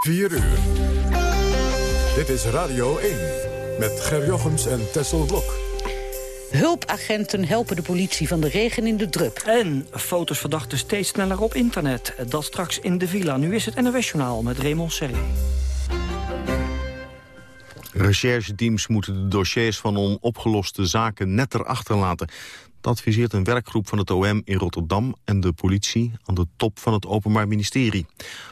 4 uur. Dit is Radio 1 met Ger Jochems en Tessel Blok. Hulpagenten helpen de politie van de regen in de drup. En foto's verdachten steeds sneller op internet. Dat straks in de villa. Nu is het NOS-journaal met Raymond Serré. Rechercheteams moeten de dossiers van onopgeloste zaken netter achterlaten. Dat adviseert een werkgroep van het OM in Rotterdam en de politie aan de top van het Openbaar Ministerie.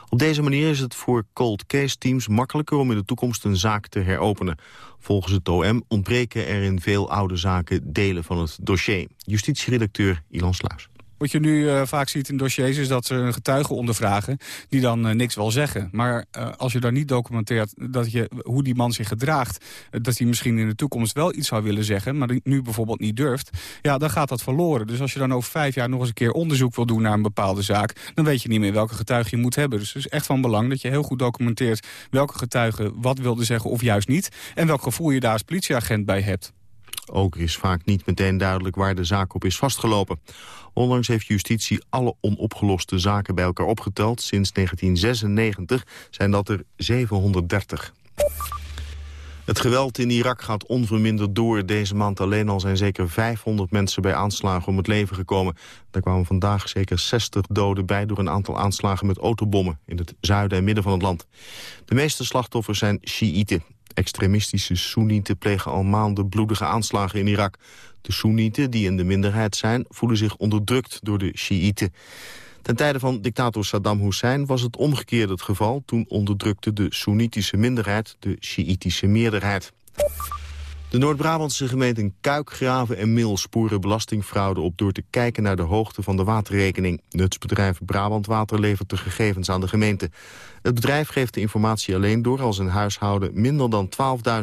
Op deze manier is het voor cold case teams makkelijker om in de toekomst een zaak te heropenen. Volgens het OM ontbreken er in veel oude zaken delen van het dossier. Justitieredacteur Ilan Sluis. Wat je nu uh, vaak ziet in dossiers is dat ze een getuige ondervragen... die dan uh, niks wil zeggen. Maar uh, als je dan niet documenteert dat je, hoe die man zich gedraagt... dat hij misschien in de toekomst wel iets zou willen zeggen... maar nu bijvoorbeeld niet durft, ja, dan gaat dat verloren. Dus als je dan over vijf jaar nog eens een keer onderzoek wil doen... naar een bepaalde zaak, dan weet je niet meer welke getuige je moet hebben. Dus het is echt van belang dat je heel goed documenteert... welke getuige wat wilde zeggen of juist niet... en welk gevoel je daar als politieagent bij hebt. Ook is vaak niet meteen duidelijk waar de zaak op is vastgelopen. Onlangs heeft justitie alle onopgeloste zaken bij elkaar opgeteld. Sinds 1996 zijn dat er 730. Het geweld in Irak gaat onverminderd door. Deze maand alleen al zijn zeker 500 mensen bij aanslagen om het leven gekomen. Er kwamen vandaag zeker 60 doden bij door een aantal aanslagen met autobommen... in het zuiden en midden van het land. De meeste slachtoffers zijn Shiiten. Extremistische Soenieten plegen al maanden bloedige aanslagen in Irak. De Soenieten, die in de minderheid zijn, voelen zich onderdrukt door de Shiiten. Ten tijde van dictator Saddam Hussein was het omgekeerd het geval. Toen onderdrukte de Soenitische minderheid de Shiïtische meerderheid. De Noord-Brabantse gemeenten Kuik, Graven en Mil sporen belastingfraude op door te kijken naar de hoogte van de waterrekening. Nutsbedrijf Brabant Water levert de gegevens aan de gemeente. Het bedrijf geeft de informatie alleen door als een huishouden minder dan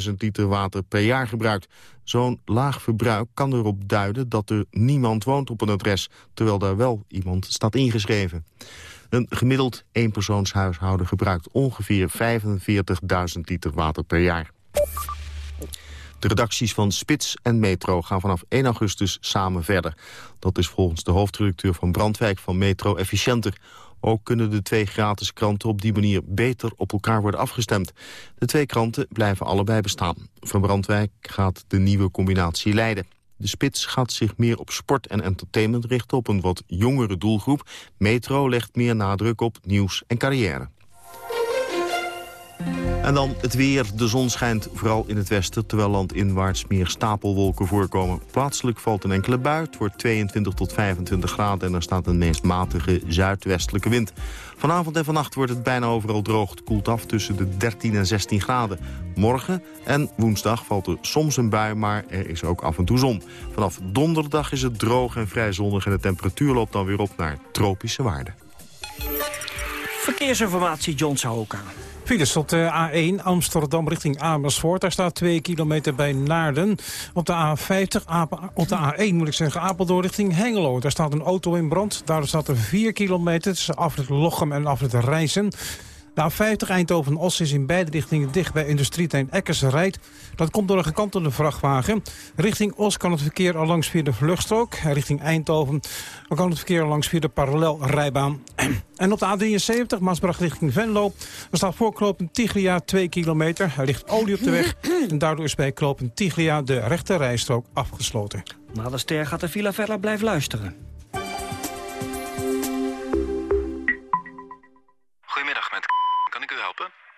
12.000 liter water per jaar gebruikt. Zo'n laag verbruik kan erop duiden dat er niemand woont op een adres, terwijl daar wel iemand staat ingeschreven. Een gemiddeld eenpersoonshuishouden gebruikt ongeveer 45.000 liter water per jaar. De redacties van Spits en Metro gaan vanaf 1 augustus samen verder. Dat is volgens de hoofdredacteur van Brandwijk van Metro efficiënter. Ook kunnen de twee gratis kranten op die manier beter op elkaar worden afgestemd. De twee kranten blijven allebei bestaan. Van Brandwijk gaat de nieuwe combinatie leiden. De Spits gaat zich meer op sport en entertainment richten op een wat jongere doelgroep. Metro legt meer nadruk op nieuws en carrière. En dan het weer. De zon schijnt vooral in het westen... terwijl landinwaarts meer stapelwolken voorkomen. Plaatselijk valt een enkele bui. Het wordt 22 tot 25 graden... en er staat een meest matige zuidwestelijke wind. Vanavond en vannacht wordt het bijna overal droog. Het koelt af tussen de 13 en 16 graden. Morgen en woensdag valt er soms een bui... maar er is ook af en toe zon. Vanaf donderdag is het droog en vrij zonnig... en de temperatuur loopt dan weer op naar tropische waarden. Verkeersinformatie John Sahoka. Files op de A1 Amsterdam richting Amersfoort. Daar staat 2 kilometer bij Naarden. Op de A50, op de A1 moet ik zeggen, Apeldoorn richting Hengelo. Daar staat een auto in brand. Daar staat er 4 kilometer tussen afrit Lochem en afrit Rijssen. De A50 Eindhoven-Os is in beide richtingen dicht bij industrieterrein Ekkers rijdt. Dat komt door een gekantelde vrachtwagen. Richting Os kan het verkeer al langs via de vluchtstrook. Richting Eindhoven kan het verkeer al langs via de parallelrijbaan. En op de A73 Maasbracht richting Venlo. Er staat voor knooppunt Tiglia 2 kilometer. Er ligt olie op de weg. En daardoor is bij knooppunt Tiglia de rechte rijstrook afgesloten. Na de ster gaat de Villa verder blijven luisteren.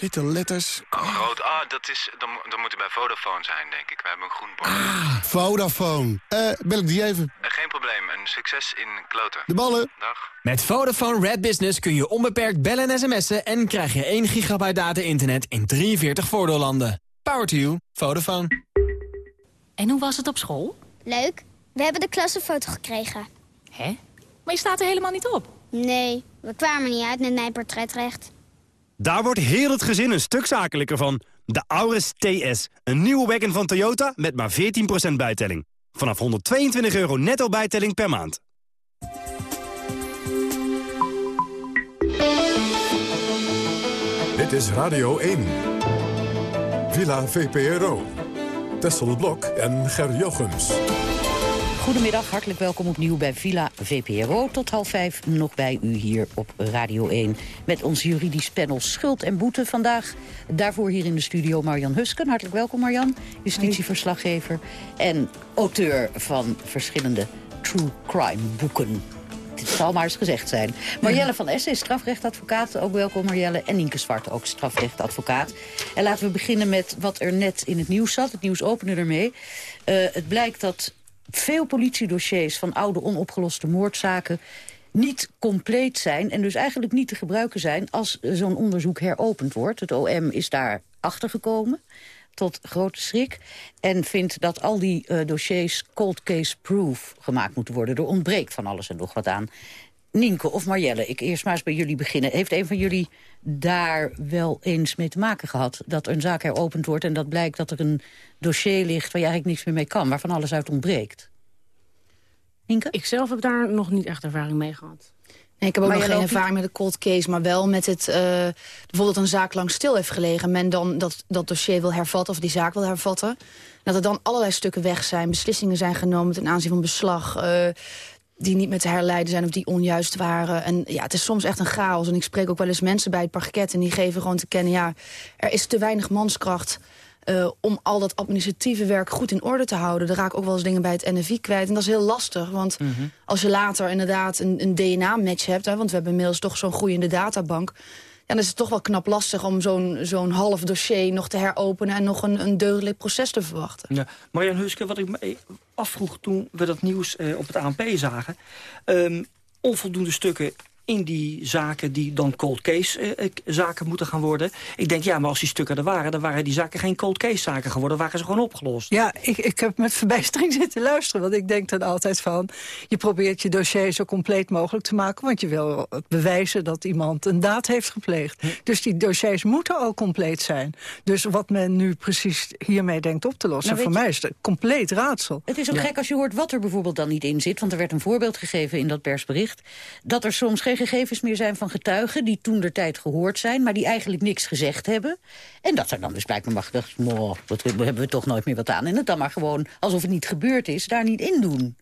witte letters. Oh, rood. Ah, dat is, dan, dan moet u bij Vodafone zijn, denk ik. We hebben een groen bord. Ah, Vodafone. Eh, bel ik die even? Uh, geen probleem. Een succes in kloten. De ballen. Dag. Met Vodafone Red Business kun je onbeperkt bellen en sms'en... en krijg je 1 gigabyte data-internet in 43 voordeellanden. Power to you. Vodafone. En hoe was het op school? Leuk. We hebben de klassenfoto gekregen. Hè? Maar je staat er helemaal niet op. Nee, we kwamen niet uit met mijn portretrecht. Daar wordt heel het gezin een stuk zakelijker van. De Auris TS, een nieuwe wagon van Toyota met maar 14% bijtelling. Vanaf 122 euro netto bijtelling per maand. Dit is Radio 1. Villa VPRO. Tessel Blok en Ger Jochems. Goedemiddag, hartelijk welkom opnieuw bij Villa VPRO. Tot half vijf nog bij u hier op Radio 1. Met ons juridisch panel Schuld en Boete vandaag. Daarvoor hier in de studio Marjan Husken. Hartelijk welkom Marjan, justitieverslaggever. En auteur van verschillende true crime boeken. Het zal maar eens gezegd zijn. Marjelle van Essen is strafrechtadvocaat. Ook welkom Marjelle. En Nienke Zwart, ook strafrechtadvocaat. En laten we beginnen met wat er net in het nieuws zat. Het nieuws opende ermee. Uh, het blijkt dat veel politiedossiers van oude onopgeloste moordzaken niet compleet zijn en dus eigenlijk niet te gebruiken zijn als zo'n onderzoek heropend wordt. Het OM is daar achtergekomen tot grote schrik. En vindt dat al die uh, dossiers cold case proof gemaakt moeten worden. Er ontbreekt van alles en nog wat aan. Nienke of Marjelle, ik eerst maar eens bij jullie beginnen. Heeft een van jullie daar wel eens mee te maken gehad... dat een zaak heropend wordt en dat blijkt dat er een dossier ligt... waar je eigenlijk niks meer mee kan, waarvan alles uit ontbreekt? Nienke? Ik zelf heb daar nog niet echt ervaring mee gehad. Nee, ik heb ook nog geen ervaring met de cold case, maar wel met het... Uh, bijvoorbeeld een zaak lang stil heeft gelegen... men dan dat, dat dossier wil hervatten of die zaak wil hervatten... dat er dan allerlei stukken weg zijn, beslissingen zijn genomen... ten aanzien van beslag, uh, die niet meer te herleiden zijn of die onjuist waren. En ja, het is soms echt een chaos. En ik spreek ook wel eens mensen bij het parket en die geven gewoon te kennen... ja, er is te weinig manskracht uh, om al dat administratieve werk goed in orde te houden. Er raak ook wel eens dingen bij het NFI kwijt. En dat is heel lastig, want mm -hmm. als je later inderdaad een, een DNA-match hebt... Hè, want we hebben inmiddels toch zo'n groeiende databank... Dan is het toch wel knap lastig om zo'n zo'n half dossier nog te heropenen... en nog een, een deugdelijk proces te verwachten. Ja. Marjan Huske, wat ik me afvroeg toen we dat nieuws uh, op het ANP zagen... Um, onvoldoende stukken in die zaken die dan cold case eh, zaken moeten gaan worden. Ik denk, ja, maar als die stukken er waren... dan waren die zaken geen cold case zaken geworden. waren ze gewoon opgelost. Ja, ik, ik heb met verbijstering zitten luisteren. Want ik denk dan altijd van... je probeert je dossier zo compleet mogelijk te maken... want je wil bewijzen dat iemand een daad heeft gepleegd. Hm. Dus die dossiers moeten ook compleet zijn. Dus wat men nu precies hiermee denkt op te lossen... Nou, voor mij is het compleet raadsel. Het is ook ja. gek als je hoort wat er bijvoorbeeld dan niet in zit. Want er werd een voorbeeld gegeven in dat persbericht... dat er soms geen gegevens meer zijn van getuigen... die toen der tijd gehoord zijn, maar die eigenlijk niks gezegd hebben. En dat er dan dus blijkbaar mag gedacht... dat hebben we toch nooit meer wat aan. En het dan maar gewoon, alsof het niet gebeurd is, daar niet in doen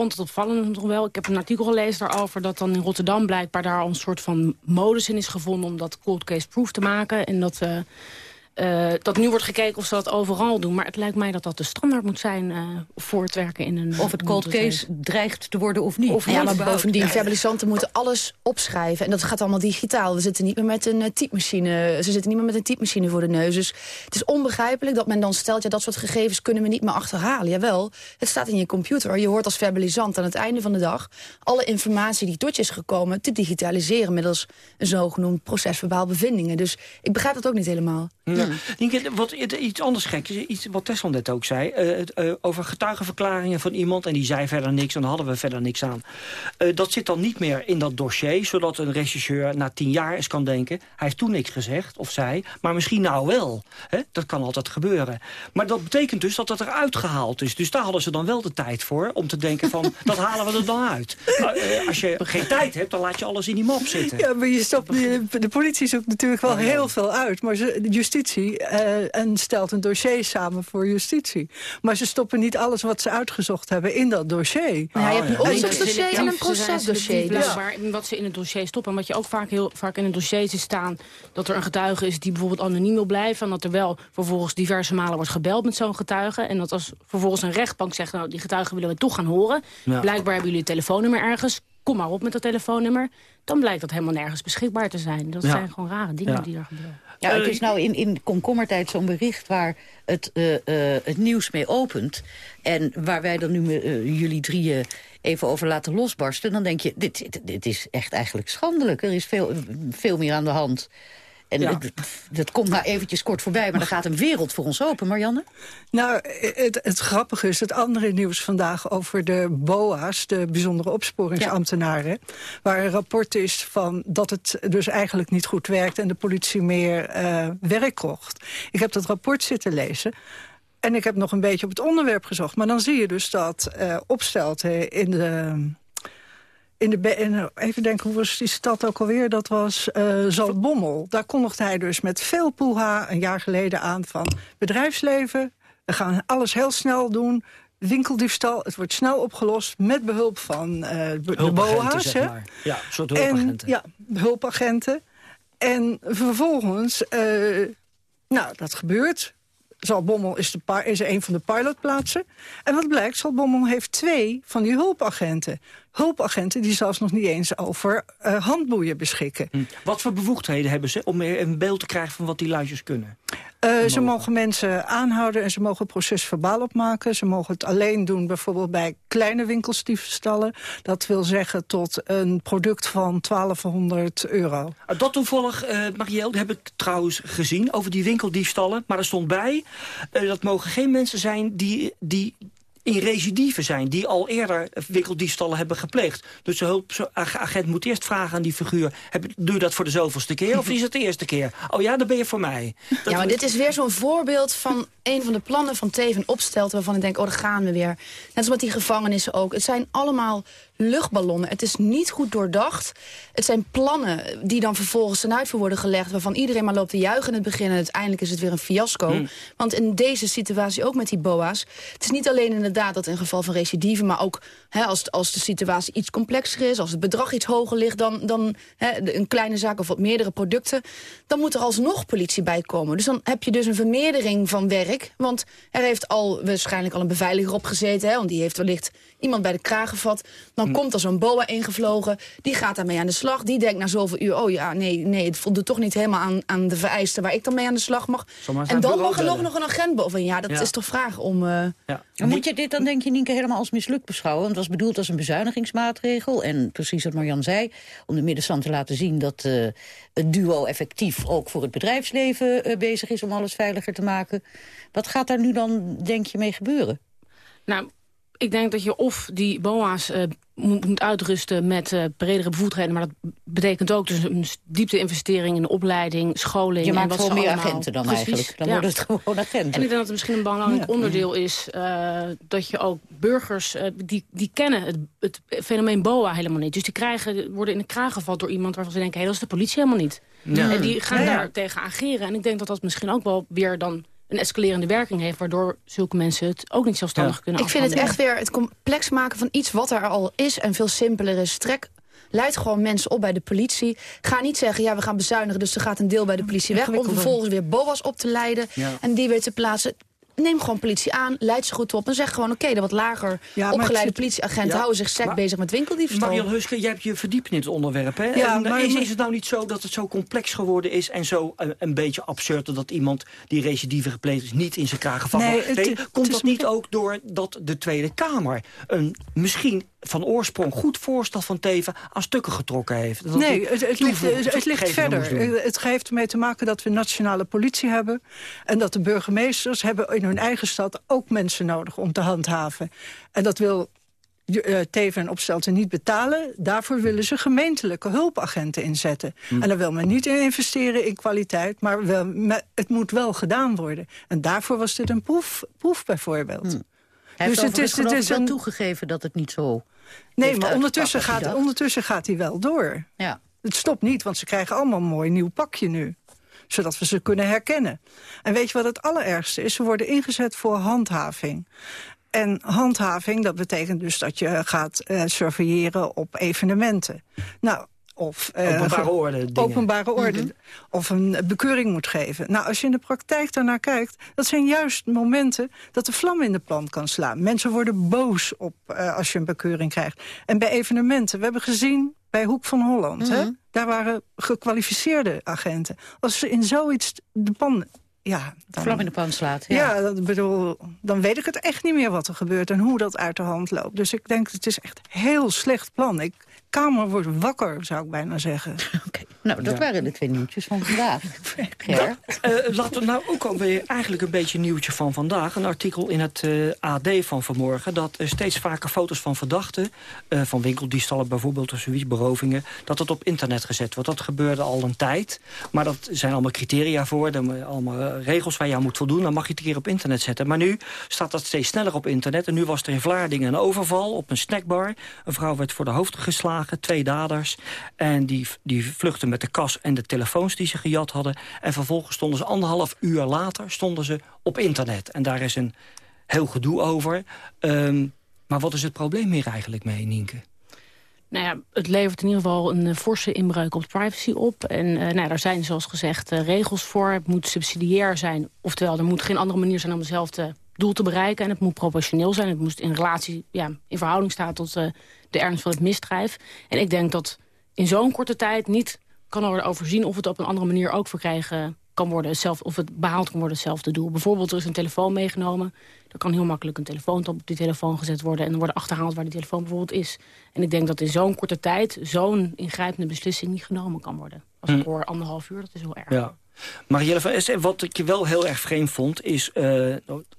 vond het opvallend nog wel. Ik heb een artikel gelezen daarover dat dan in Rotterdam blijkbaar daar een soort van modus in is gevonden om dat cold case proof te maken. En dat uh, uh, dat nu wordt gekeken of ze dat overal doen. Maar het lijkt mij dat dat de standaard moet zijn uh, voor het werken in een... Of het cold case dreigt te worden of niet. Of ja, maar bovendien, verbalisanten moeten alles opschrijven. En dat gaat allemaal digitaal. We zitten niet meer met een uh, typemachine. Ze zitten niet meer met een typemachine voor de neus. Dus het is onbegrijpelijk dat men dan stelt... ja, dat soort gegevens kunnen we niet meer achterhalen. Jawel, het staat in je computer. Je hoort als verbalisant aan het einde van de dag... alle informatie die tot je is gekomen te digitaliseren... middels een zogenoemd procesverbaal bevindingen. Dus ik begrijp dat ook niet helemaal. Ja. Wat, iets anders gek is, iets wat Tessel net ook zei... Uh, uh, over getuigenverklaringen van iemand... en die zei verder niks en dan hadden we verder niks aan. Uh, dat zit dan niet meer in dat dossier... zodat een regisseur na tien jaar eens kan denken... hij heeft toen niks gezegd, of zij, maar misschien nou wel. Hè? Dat kan altijd gebeuren. Maar dat betekent dus dat dat eruit gehaald is. Dus daar hadden ze dan wel de tijd voor om te denken van... dat halen we er dan uit. als je geen tijd hebt, dan laat je alles in die map zitten. Ja, maar je de politie zoekt natuurlijk wel heel veel uit. Maar ze, justitie uh, en stelt een dossier samen voor justitie. Maar ze stoppen niet alles wat ze uitgezocht hebben in dat dossier. Ja, je hebt een onderzoeksdossier en een procesdossier. Dus. Ja. Wat ze in het dossier stoppen. En wat je ook vaak, heel, vaak in het dossier ziet staan... dat er een getuige is die bijvoorbeeld anoniem wil blijven... en dat er wel vervolgens diverse malen wordt gebeld met zo'n getuige... en dat als vervolgens een rechtbank zegt... nou, die getuige willen we toch gaan horen... blijkbaar hebben jullie het telefoonnummer ergens kom maar op met dat telefoonnummer. Dan blijkt dat helemaal nergens beschikbaar te zijn. Dat zijn gewoon rare dingen die er gebeuren. Ja, het is nou in, in komkommertijd zo'n bericht waar het, uh, uh, het nieuws mee opent. En waar wij dan nu uh, jullie drieën even over laten losbarsten. Dan denk je, dit, dit, dit is echt eigenlijk schandelijk. Er is veel, veel meer aan de hand En Ja. dat, dat komt maar eventjes kort voorbij, maar er gaat een wereld voor ons open, Marianne. Nou, het, het grappige is het andere nieuws vandaag over de BOA's... de bijzondere opsporingsambtenaren... waar een rapport is van dat het dus eigenlijk niet goed werkt... en de politie meer eh, werk kocht. Ik heb dat rapport zitten lezen... En ik heb nog een beetje op het onderwerp gezocht. Maar dan zie je dus dat eh Opstelten in de... In de, be- in, even denken, hoe was die stad ook alweer? Dat was eh Zaltbommel. Daar kondigde hij dus met veel poeha een jaar geleden aan van... bedrijfsleven, we gaan alles heel snel doen. Winkeldiefstal, het wordt snel opgelost met behulp van eh, de BOA's. zeg hè? maar. Ja, een soort En, hulpagenten. ja, hulpagenten. En vervolgens, eh, nou, dat gebeurt. Zaltbommel is, de is een van de pilotplaatsen. En wat blijkt, Zaltbommel heeft twee van die hulpagenten. Hulpagenten die zelfs nog niet eens over eh, handboeien beschikken. Hm. Wat voor bevoegdheden hebben ze om een beeld te krijgen van wat die luidjes kunnen? Eh, ze mogen mensen aanhouden en ze mogen het proces verbaal opmaken. Ze mogen het alleen doen bijvoorbeeld bij kleine winkelstiefstallen. Dat wil zeggen tot een product van 1200 euro. Ah, Dat toevallig, Marielle, heb ik trouwens gezien over die winkeldiefstallen. Maar er stond bij, dat mogen geen mensen zijn die, die in recidive zijn. Die al eerder winkeldiefstallen hebben gepleegd. Dus de hulpagent moet eerst vragen aan die figuur... Heb, doe je dat voor de zoveelste keer of is het de eerste keer? Oh ja, dan ben je voor mij. Dat ja, maar dit is weer zo'n voorbeeld van een van de plannen van Teven opstelt... waarvan ik denk, oh, daar gaan we weer. Net als met die gevangenissen ook. Het zijn allemaal luchtballonnen. Het is niet goed doordacht. Het zijn plannen die dan vervolgens ten uitvoer worden gelegd... waarvan iedereen maar loopt te juichen in het begin... en uiteindelijk is het weer een fiasco. Hmm. Want in deze situatie, ook met die boa's... het is niet alleen inderdaad dat in geval van recidive... maar ook hè, als, als de situatie iets complexer is... als het bedrag iets hoger ligt dan, dan hè, een kleine zaak of wat meerdere producten... dan moet er alsnog politie bij komen. Dus dan heb je dus een vermeerdering van werk. Want er heeft al waarschijnlijk al een beveiliger op gezeten... Hè, want die heeft wellicht iemand bij de kraag gevat. Dan Hm. komt er zo'n boa ingevlogen. Die gaat daarmee aan de slag. Die denkt na zoveel uur... oh ja, nee, nee het voldoet toch niet helemaal aan, aan de vereisten... waar ik dan mee aan de slag mag. En dan mag er nog, een agent boven. Ja, dat Ja. is toch vraag om... eh, Ja. Moet je dit dan, denk je, Nienke, helemaal als mislukt beschouwen? Want het was bedoeld als een bezuinigingsmaatregel. En precies wat Marjan zei, om de middenstand te laten zien... dat eh, het duo effectief ook voor het bedrijfsleven eh, bezig is... om alles veiliger te maken. Wat gaat daar nu dan, denk je, mee gebeuren? Nou, ik denk dat je of die BOA's eh, moet, moet uitrusten met eh, bredere bevoegdheden... maar dat betekent ook dus een diepte-investering in de opleiding, scholing... Je en maakt wat gewoon meer allemaal- agenten dan Precies, eigenlijk. Dan ja. worden het gewoon agenten. En ik denk dat het misschien een belangrijk onderdeel is... eh, dat je ook burgers, eh, die, die kennen het, het fenomeen BOA helemaal niet. Dus die krijgen, worden in de kraag gevat door iemand waarvan ze denken... hé, dat is de politie helemaal niet. Ja. En die gaan Ja, ja. daar tegen ageren. En ik denk dat dat misschien ook wel weer dan een escalerende werking heeft... waardoor zulke mensen het ook niet zelfstandig kunnen Ik vind het echt afhandelen. weer het complex maken van iets wat er al is... en veel simpeler is. Trek Leid gewoon mensen op bij de politie. Ga niet zeggen, ja, we gaan bezuinigen, dus er gaat een deel bij de politie weg. Om vervolgens weer BOA's op te leiden Ja. en die weer te plaatsen. Neem gewoon politie aan, leid ze goed op en zeg gewoon... oké, de wat lager Ja, opgeleide zit- politieagenten Ja, houden zich sec maar- bezig met winkeldiefstal. Marian Huske, jij hebt je verdiept in het onderwerp. Hè? Ja, En, maar- is, is het nou niet zo dat het zo complex geworden is... en zo eh, een beetje absurd dat iemand die recidive gepleegd is... niet in zijn kraag gevallen Nee, Komt dat niet ook doordat de Tweede Kamer... een misschien van oorsprong goed voorstel van Teven aan stukken getrokken heeft? Dat Nee, het, het ligt, het, het ligt verder. Het heeft ermee te maken dat we nationale politie hebben... en dat de burgemeesters hebben in hun eigen stad ook mensen nodig om te handhaven. En dat wil eh, Teven en Opstelten niet betalen. Daarvoor willen ze gemeentelijke hulpagenten inzetten. Hm. En dan wil men niet in investeren in kwaliteit... maar wel, me- het moet wel gedaan worden. En daarvoor was dit een proef, proef bijvoorbeeld. Hij heeft Dus het is, het is wel een, toegegeven dat het niet zo Nee, maar ondertussen gaat, ondertussen gaat hij wel door. Ja. Het stopt niet, want ze krijgen allemaal een mooi nieuw pakje nu. Zodat we ze kunnen herkennen. En weet je wat het allerergste is? Ze worden ingezet voor handhaving. En handhaving, dat betekent dus dat je gaat eh surveilleren op evenementen. Nou, of... eh, Openbare orde. Openbare orde. Of een bekeuring moet geven. Nou, als je in de praktijk daarnaar kijkt... dat zijn juist momenten dat de vlam in de pan kan slaan. Mensen worden boos op eh, als je een bekeuring krijgt. En bij evenementen, we hebben gezien bij Hoek van Holland... hè, Mhm. daar waren gekwalificeerde agenten. Als ze in zoiets de pan... Ja, dan, vlam in de pan slaat. ja, Ja. dat bedoel, dan weet ik het echt niet meer wat er gebeurt... en hoe dat uit de hand loopt. Dus ik denk, het is echt heel slecht plan. Ik, Kamer wordt wakker, zou ik bijna zeggen. Oké. Nou, dat Ja. waren de twee nieuwtjes van vandaag. Ger? Eh, laten we nou ook alweer eigenlijk een beetje een nieuwtje van vandaag. Een artikel in het eh, AD van vanmorgen... dat er steeds vaker foto's van verdachten... eh, van winkeldiefstallen bijvoorbeeld of zoiets, berovingen... dat het op internet gezet wordt. Dat gebeurde al een tijd. Maar dat zijn allemaal criteria voor. Allemaal eh, regels waar je aan moet voldoen. Dan mag je het een keer op internet zetten. Maar nu staat dat steeds sneller op internet. En nu was er in Vlaardingen een overval op een snackbar. Een vrouw werd voor de hoofd geslagen, twee daders. En die, die vluchtten met de kas en de telefoons die ze gejat hadden. En vervolgens stonden ze anderhalf uur later stonden ze op internet. En daar is een heel gedoe over. Ehm, maar wat is het probleem hier eigenlijk mee, Nienke? Nou ja, het levert in ieder geval een eh, forse inbreuk op privacy op. En eh, nou, daar zijn zoals gezegd eh, regels voor. Het moet subsidiair zijn. Oftewel, er moet geen andere manier zijn om hetzelfde doel te bereiken. En het moet proportioneel zijn. Het moet in relatie, ja, in verhouding staan tot de ernst van het misdrijf. En ik denk dat in zo'n korte tijd niet kan worden overzien... of het op een andere manier ook verkrijgen kan worden. Hetzelfde, of het behaald kan worden hetzelfde doel. Bijvoorbeeld, er is een telefoon meegenomen. Er kan heel makkelijk een telefoon op die telefoon gezet worden... en dan wordt achterhaald waar die telefoon bijvoorbeeld is. En ik denk dat in zo'n korte tijd... zo'n ingrijpende beslissing niet genomen kan worden. Als ik Hm. hoor anderhalf uur, dat is heel erg. Ja. Marielle van Essen, wat ik je wel heel erg vreemd vond... is, eh,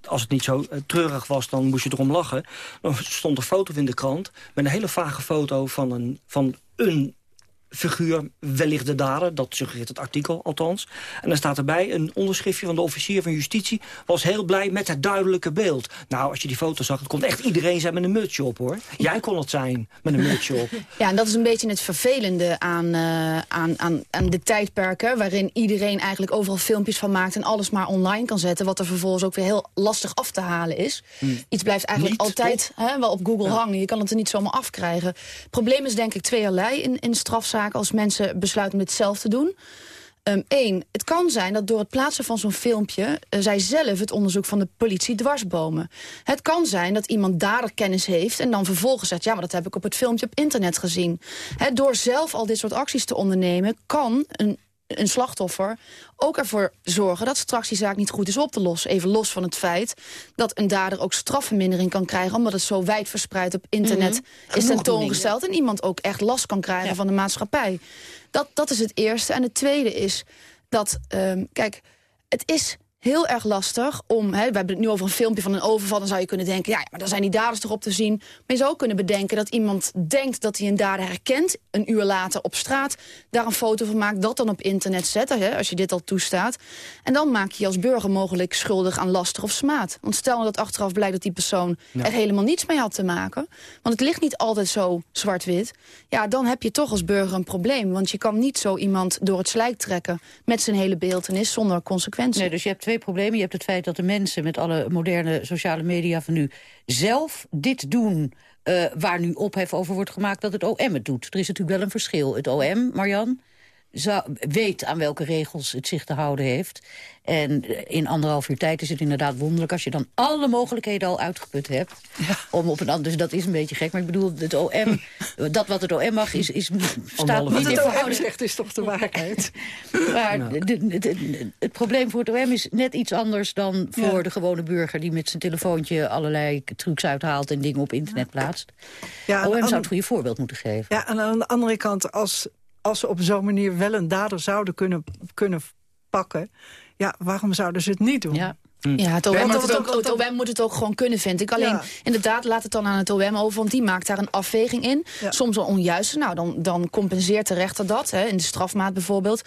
als het niet zo eh, treurig was, dan moest je erom lachen. Dan stond een foto in de krant... met een hele vage foto van een, van een figuur, wellicht de dader. Dat suggereert het artikel althans. En dan staat erbij een onderschriftje van de officier van justitie... was heel blij met het duidelijke beeld. Nou, als je die foto zag, het kon echt iedereen zijn met een mutsje op, hoor. Jij kon het zijn, met een mutsje op. Ja, en dat is een beetje het vervelende aan, eh, aan, aan, aan de tijdperken... waarin iedereen eigenlijk overal filmpjes van maakt... en alles maar online kan zetten... wat er vervolgens ook weer heel lastig af te halen is. Iets blijft eigenlijk Niet, altijd hè, wel op Google hangen. Je kan het er niet zomaar afkrijgen. Het probleem is denk ik tweeërlei in, in strafzaken... als mensen besluiten om dit zelf te doen... Eén, het kan zijn dat door het plaatsen van zo'n filmpje... eh, zij zelf het onderzoek van de politie dwarsbomen. Het kan zijn dat iemand daderkennis heeft... en dan vervolgens zegt, ja, maar dat heb ik op het filmpje op internet gezien. Door zelf al dit soort acties te ondernemen... kan een, een slachtoffer ook ervoor zorgen dat straks die zaak niet goed is op te lossen. Even los van het feit dat een dader ook strafvermindering kan krijgen... omdat het zo wijd verspreid op internet Mhm. is tentoongesteld... en iemand ook echt last kan krijgen van de maatschappij. Dat, dat is het eerste. En het tweede is dat, ehm, kijk, het is heel erg lastig om... Hè, we hebben het nu over een filmpje van een overval... dan zou je kunnen denken, ja, ja, maar dan zijn die daders toch op te zien. Maar je zou ook kunnen bedenken dat iemand denkt dat hij een dader herkent... een uur later op straat, daar een foto van maakt... dat dan op internet zetten, hè, als je dit al toestaat. En dan maak je je als burger mogelijk schuldig aan laster of smaad. Want stel nou dat achteraf blijkt dat die persoon Ja. er helemaal niets mee had te maken... want het ligt niet altijd zo zwart-wit... ja, dan heb je toch als burger een probleem. Want je kan niet zo iemand door het slijk trekken... met zijn hele beeltenis zonder consequenties. Nee, dus je hebt twee problemen. Je hebt het feit dat de mensen met alle moderne sociale media van nu... zelf dit doen eh, waar nu ophef over wordt gemaakt dat het OM het doet. Er is natuurlijk wel een verschil. Het OM, Marjan, zou, weet aan welke regels het zich te houden heeft. En in anderhalf uur tijd is het inderdaad wonderlijk... als je dan alle mogelijkheden al uitgeput hebt. Om op een ander, dus dat is een beetje gek. Maar ik bedoel, het OM, dat wat het OM mag, is, is, staat Wat niet in het OM zegt is toch de waarheid? Maar de- de- de- het probleem voor het OM is net iets anders dan voor Ja. de gewone burger... die met zijn telefoontje allerlei trucs uithaalt en dingen op internet plaatst. Ja, OM zou het goede voorbeeld moeten geven. Ja, en aan de andere kant, als, als ze op zo'n manier wel een dader zouden kunnen, kunnen pakken... ja, waarom zouden ze het niet doen? Ja. Ja, het OM, Want moet het, ook, het OM moet het ook gewoon kunnen, vind ik. Alleen, Ja. inderdaad, laat het dan aan het OM over... want die maakt daar een afweging in. Soms een onjuiste, nou, dan, dan compenseert de rechter dat... Hè, in de strafmaat bijvoorbeeld.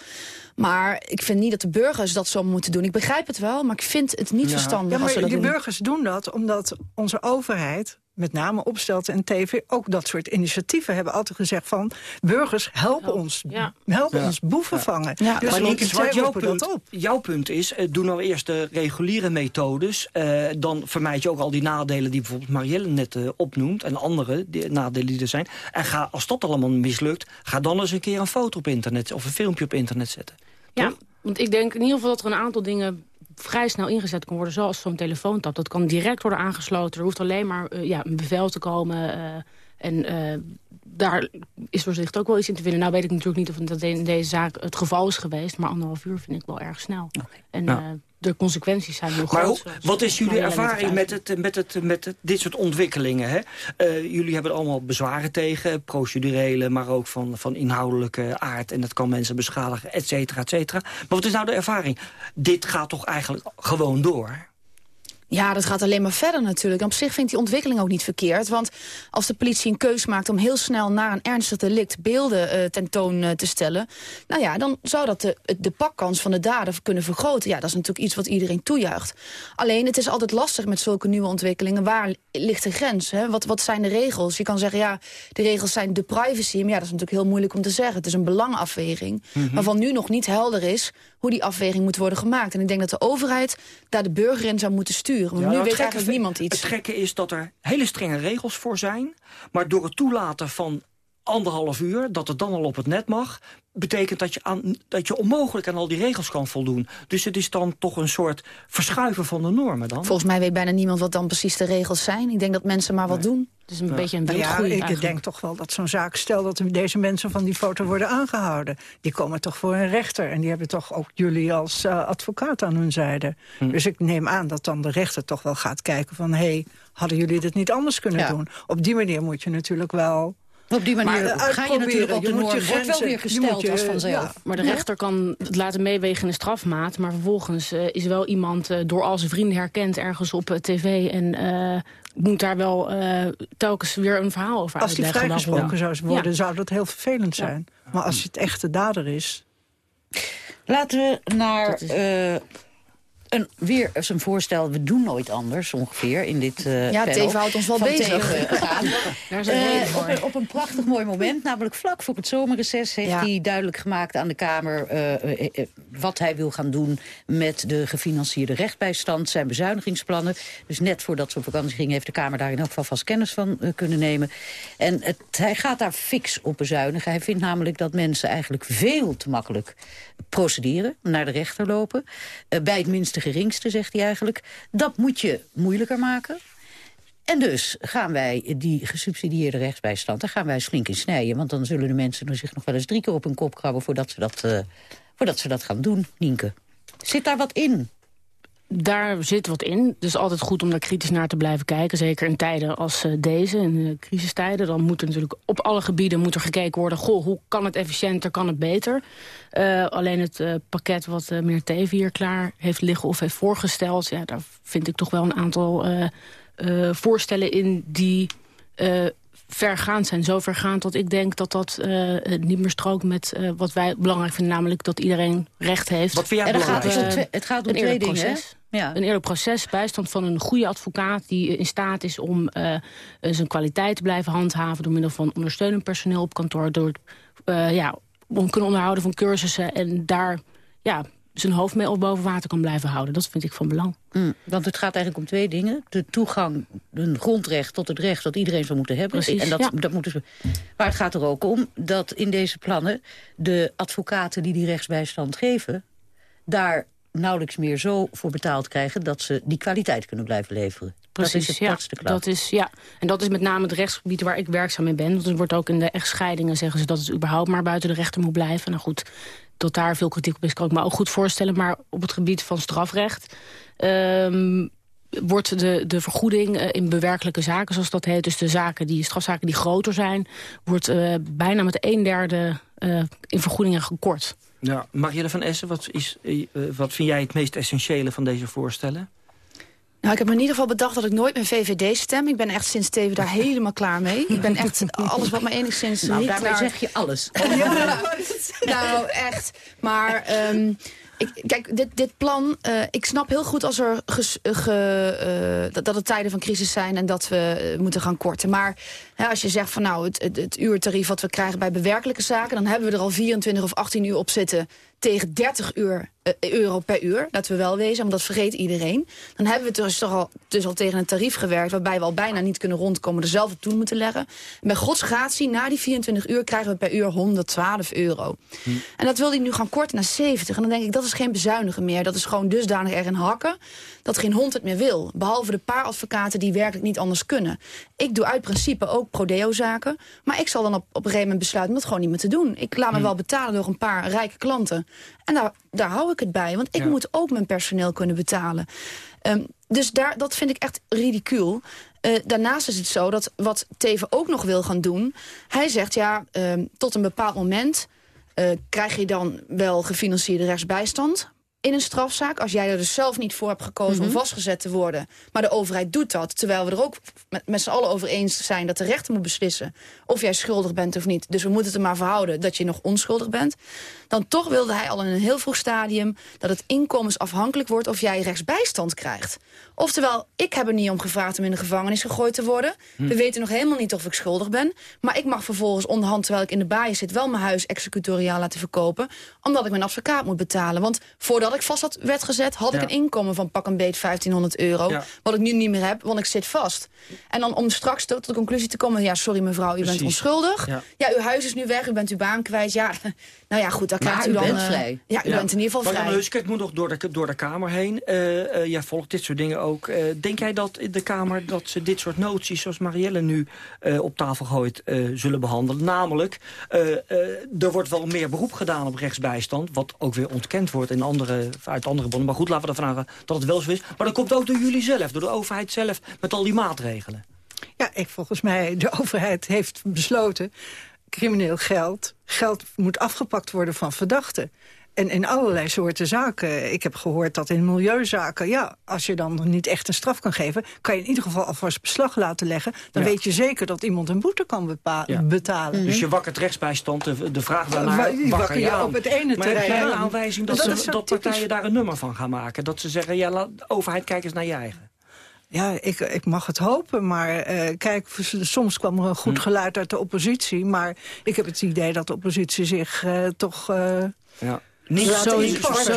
Maar ik vind niet dat de burgers dat zo moeten doen. Ik begrijp het wel, maar ik vind het niet verstandig Ja, als ze maar dat die doen. burgers doen dat omdat onze overheid met name Opstelten en TV, ook dat soort initiatieven hebben altijd gezegd van... burgers, help ons, help Ja. ons boeven Ja. vangen. Ja, dus maar Nienke Zwart, jouw punt, dat op. jouw punt is, eh, doe nou eerst de reguliere methodes. eh, dan vermijd je ook al die nadelen die bijvoorbeeld Marielle net eh, opnoemt... en andere die, nadelen die er zijn. En ga, als dat allemaal mislukt, ga dan eens een keer een foto op internet... of een filmpje op internet zetten. Ja, want ik denk in ieder geval dat er een aantal dingen vrij snel ingezet kan worden, zoals zo'n telefoontap. Dat kan direct worden aangesloten. Er hoeft alleen maar eh, ja, een bevel te komen. eh, en eh, daar is voorzichtig ook wel iets in te vinden. Nou weet ik natuurlijk niet of dat in deze zaak het geval is geweest. Maar anderhalf uur vind ik wel erg snel. En Ja. Eh, de consequenties zijn heel maar groot. hoe, wat is jullie ervaring met, het, met, het, met het, dit soort ontwikkelingen? Hè? Uh, jullie hebben er allemaal bezwaren tegen, procedurele, maar ook van, van inhoudelijke aard. En dat kan mensen beschadigen, et cetera, et cetera. Maar wat is nou de ervaring? Dit gaat toch eigenlijk gewoon door? Ja, dat gaat alleen maar verder natuurlijk. En op zich vindt die ontwikkeling ook niet verkeerd. Want als de politie een keus maakt om heel snel naar een ernstig delict beelden uh, tentoon uh, te stellen... nou ja, dan zou dat de, de pakkans van de dader kunnen vergroten. Ja, dat is natuurlijk iets wat iedereen toejuicht. Alleen, het is altijd lastig met zulke nieuwe ontwikkelingen. Waar ligt de grens? Hè? Wat, wat zijn de regels? Je kan zeggen, ja, de regels zijn de privacy. Maar ja, dat is natuurlijk heel moeilijk om te zeggen. Het is een belangafweging. Mm -hmm. Waarvan nu nog niet helder is hoe die afweging moet worden gemaakt. En ik denk dat de overheid daar de burger in zou moeten sturen. Want Ja, nu nou, weet eigenlijk niemand iets. Het gekke is dat er hele strenge regels voor zijn... maar door het toelaten van anderhalf uur, dat het dan al op het net mag... betekent dat je, aan, dat je onmogelijk aan al die regels kan voldoen. Dus het is dan toch een soort verschuiven van de normen dan? Volgens mij weet bijna niemand wat dan precies de regels zijn. Ik denk dat mensen maar wat doen. Het is een beetje een Nou ja, ik eigenlijk. denk toch wel dat zo'n zaak... stel dat deze mensen van die foto worden aangehouden... die komen toch voor een rechter. En die hebben toch ook jullie als eh, advocaat aan hun zijde. Hm. Dus ik neem aan dat dan de rechter toch wel gaat kijken van... hé, hey, hadden jullie dit niet anders kunnen Ja. doen? Op die manier moet je natuurlijk wel... Op die manier Maar, eh, ga je natuurlijk ook Je de moet norm. je Wordt wel weer gesteld je- als vanzelf. ja. Maar de rechter kan het laten meewegen in de strafmaat. Maar vervolgens eh, is wel iemand eh, door al zijn vrienden herkend ergens op tv. En eh, moet daar wel eh, telkens weer een verhaal over Als die uitleggen. vrijgesproken waarom. zou worden, Ja. zou dat heel vervelend zijn. Maar als het echt de dader is... Laten we naar eh, een, weer een voorstel. We doen nooit anders ongeveer in dit eh Ja, panel. Teven houdt ons wel bezig. Daar zijn Eh, op, een, op een prachtig mooi moment, namelijk vlak voor het zomerreces... heeft Ja. hij duidelijk gemaakt aan de Kamer eh, wat hij wil gaan doen... met de gefinancierde rechtbijstand, zijn bezuinigingsplannen. Dus net voordat ze op vakantie gingen... heeft de Kamer daar in elk geval vast kennis van kunnen nemen. En het, hij gaat daar fix op bezuinigen. Hij vindt namelijk dat mensen eigenlijk veel te makkelijk procederen... naar de rechter lopen. Eh, bij het minste geringste, zegt hij eigenlijk. Dat moet je moeilijker maken. En dus gaan wij die gesubsidieerde rechtsbijstand... daar gaan wij eens flink in snijden. Want dan zullen de mensen zich nog wel eens drie keer op hun kop krabben... voordat ze dat, eh, voordat ze dat gaan doen, Nienke. Zit daar wat in? Daar zit wat in. Is altijd goed om daar kritisch naar te blijven kijken. Zeker in tijden als eh, deze, in de crisistijden. Dan moet er natuurlijk op alle gebieden moet er gekeken worden... goh, hoe kan het efficiënter, kan het beter? Eh, alleen het eh, pakket wat eh, meneer Teven hier klaar heeft liggen of heeft voorgesteld... Ja, daar vind ik toch wel een aantal eh, eh, voorstellen in die... vergaand zijn. Zo vergaand dat ik denk dat dat eh, niet meer strookt met eh, wat wij belangrijk vinden. Namelijk dat iedereen recht heeft. Wat vind jij gaat het, om twee- het gaat om een twee eerlijk dingen. Ja. Een eerlijk proces, bijstand van een goede advocaat... die in staat is om eh, zijn kwaliteit te blijven handhaven... door middel van ondersteunend personeel op kantoor... door eh, ja, om kunnen onderhouden van cursussen... en daar ja, zijn hoofd mee op boven water kan blijven houden. Dat vind ik van belang. Mm, want het gaat eigenlijk om twee dingen. De toegang, een grondrecht tot het recht dat iedereen zou moeten hebben. Precies, en dat, ja. dat moeten ze. Maar het gaat er ook om dat in deze plannen... de advocaten die die rechtsbijstand geven... daar nauwelijks meer zo voor betaald krijgen... dat ze die kwaliteit kunnen blijven leveren. Precies, dat is het, ja. dat is ja. En dat is met name het rechtsgebied waar ik werkzaam in ben. Want er wordt ook in de echtscheidingen zeggen ze dat het überhaupt maar buiten de rechter moet blijven. Nou goed, dat daar veel kritiek op is, kan ik me ook goed voorstellen. Maar op het gebied van strafrecht... ehm, wordt de, de vergoeding eh, in bewerkelijke zaken, zoals dat heet... dus de zaken die, strafzaken die groter zijn... wordt eh, bijna met een derde eh, in vergoedingen gekort. Ja, Marielle van Essen, wat, is, wat vind jij het meest essentiële van deze voorstellen? Nou, ik heb me in ieder geval bedacht dat ik nooit meer VVD stem. Ik ben echt sinds Steven daar helemaal klaar mee. Ik ben echt alles wat me enigszins Nou, niet daarmee naar- zeg je alles. nou, echt. Maar ehm, ik, kijk, dit, dit plan, eh, ik snap heel goed als er ges- ge, eh, dat, dat het tijden van crisis zijn en dat we eh, moeten gaan korten. Maar hè, als je zegt van nou, het, het, het uurtarief wat we krijgen bij bewerkelijke zaken, dan hebben we er al 24 of 18 uur op zitten tegen 30 uur, eh, euro per uur. Laten we wel wezen, want dat vergeet iedereen. Dan hebben we dus toch al, dus al tegen een tarief gewerkt... waarbij we al bijna niet kunnen rondkomen, er zelf op toe moeten leggen. En bij gods gratie, na die 24 uur krijgen we per uur 112 euro. En dat wil hij nu gaan korten naar 70. En dan denk ik, dat is geen bezuinigen meer. Dat is gewoon dusdanig erin hakken dat geen hond het meer wil. Behalve de paar advocaten die werkelijk niet anders kunnen. Ik doe uit principe ook prodeo-zaken. Maar ik zal dan op, op een gegeven moment besluiten om dat gewoon niet meer te doen. Ik laat me wel betalen door een paar rijke klanten. En daar, daar hou ik het bij, want ik moet ook mijn personeel kunnen betalen. Ehm, dus daar, dat vind ik echt ridicuul. Uh, daarnaast is het zo dat wat Teven ook nog wil gaan doen... hij zegt, ja, ehm, tot een bepaald moment... Uh, krijg je dan wel gefinancierde rechtsbijstand in een strafzaak. Als jij er dus zelf niet voor hebt gekozen om mhm. vastgezet te worden... maar de overheid doet dat, terwijl we er ook met, met z'n allen over eens zijn... dat de rechter moet beslissen of jij schuldig bent of niet. Dus we moeten het er maar verhouden dat je nog onschuldig bent. Dan toch wilde hij al in een heel vroeg stadium... dat het inkomensafhankelijk wordt of jij rechtsbijstand krijgt. Oftewel, ik heb er niet om gevraagd om in de gevangenis gegooid te worden. Hm. We weten nog helemaal niet of ik schuldig ben. Maar ik mag vervolgens onderhand, terwijl ik in de baaien zit... wel mijn huis executoriaal laten verkopen. Omdat ik mijn advocaat moet betalen. Want voordat ik vast had, werd gezet, had ik een inkomen van pak een beet 1500 euro. Wat ik nu niet meer heb, want ik zit vast. En dan om straks tot de conclusie te komen... ja, sorry mevrouw, u bent onschuldig. Ja. ja. uw huis is nu weg, u bent uw baan kwijt. Ja, nou ja, goed, krijgt u, dan... Bent uh, vrij. Ja, u bent in ieder geval vrij. Maar dan moet nog door de, door de Kamer heen. Uh, jij volgt dit soort dingen ook. Uh, denk jij dat in de Kamer dat ze dit soort noties... zoals Marielle nu op tafel gooit, zullen behandelen? Namelijk, er wordt wel meer beroep gedaan op rechtsbijstand... wat ook weer ontkend wordt in andere, uit andere bronnen. Maar goed, laten we ervan uitgaan dat het wel zo is. Maar dat komt ook door jullie zelf, door de overheid zelf... met al die maatregelen. Ja, ik, volgens mij, de overheid heeft besloten crimineel geld. Geld moet afgepakt worden van verdachten. En in allerlei soorten zaken. Ik heb gehoord dat in milieuzaken... ja, als je dan niet echt een straf kan geven... kan je in ieder geval alvast beslag laten leggen. Dan weet je zeker dat iemand een boete kan betalen. Dus je wakkert rechtsbijstand, de, de vraag waarnaar uh, wakker je, op het ene maar terrein Maar een aanwijzing dat, dat, ze, dat partijen daar een nummer van gaan maken? Dat ze zeggen, ja, laat, overheid, kijk eens naar je eigen. Ja, ik, ik mag het hopen, maar uh, kijk, soms kwam er een goed hm. geluid uit de oppositie... maar ik heb het idee dat de oppositie zich uh, toch... Uh, ja. Niet zo,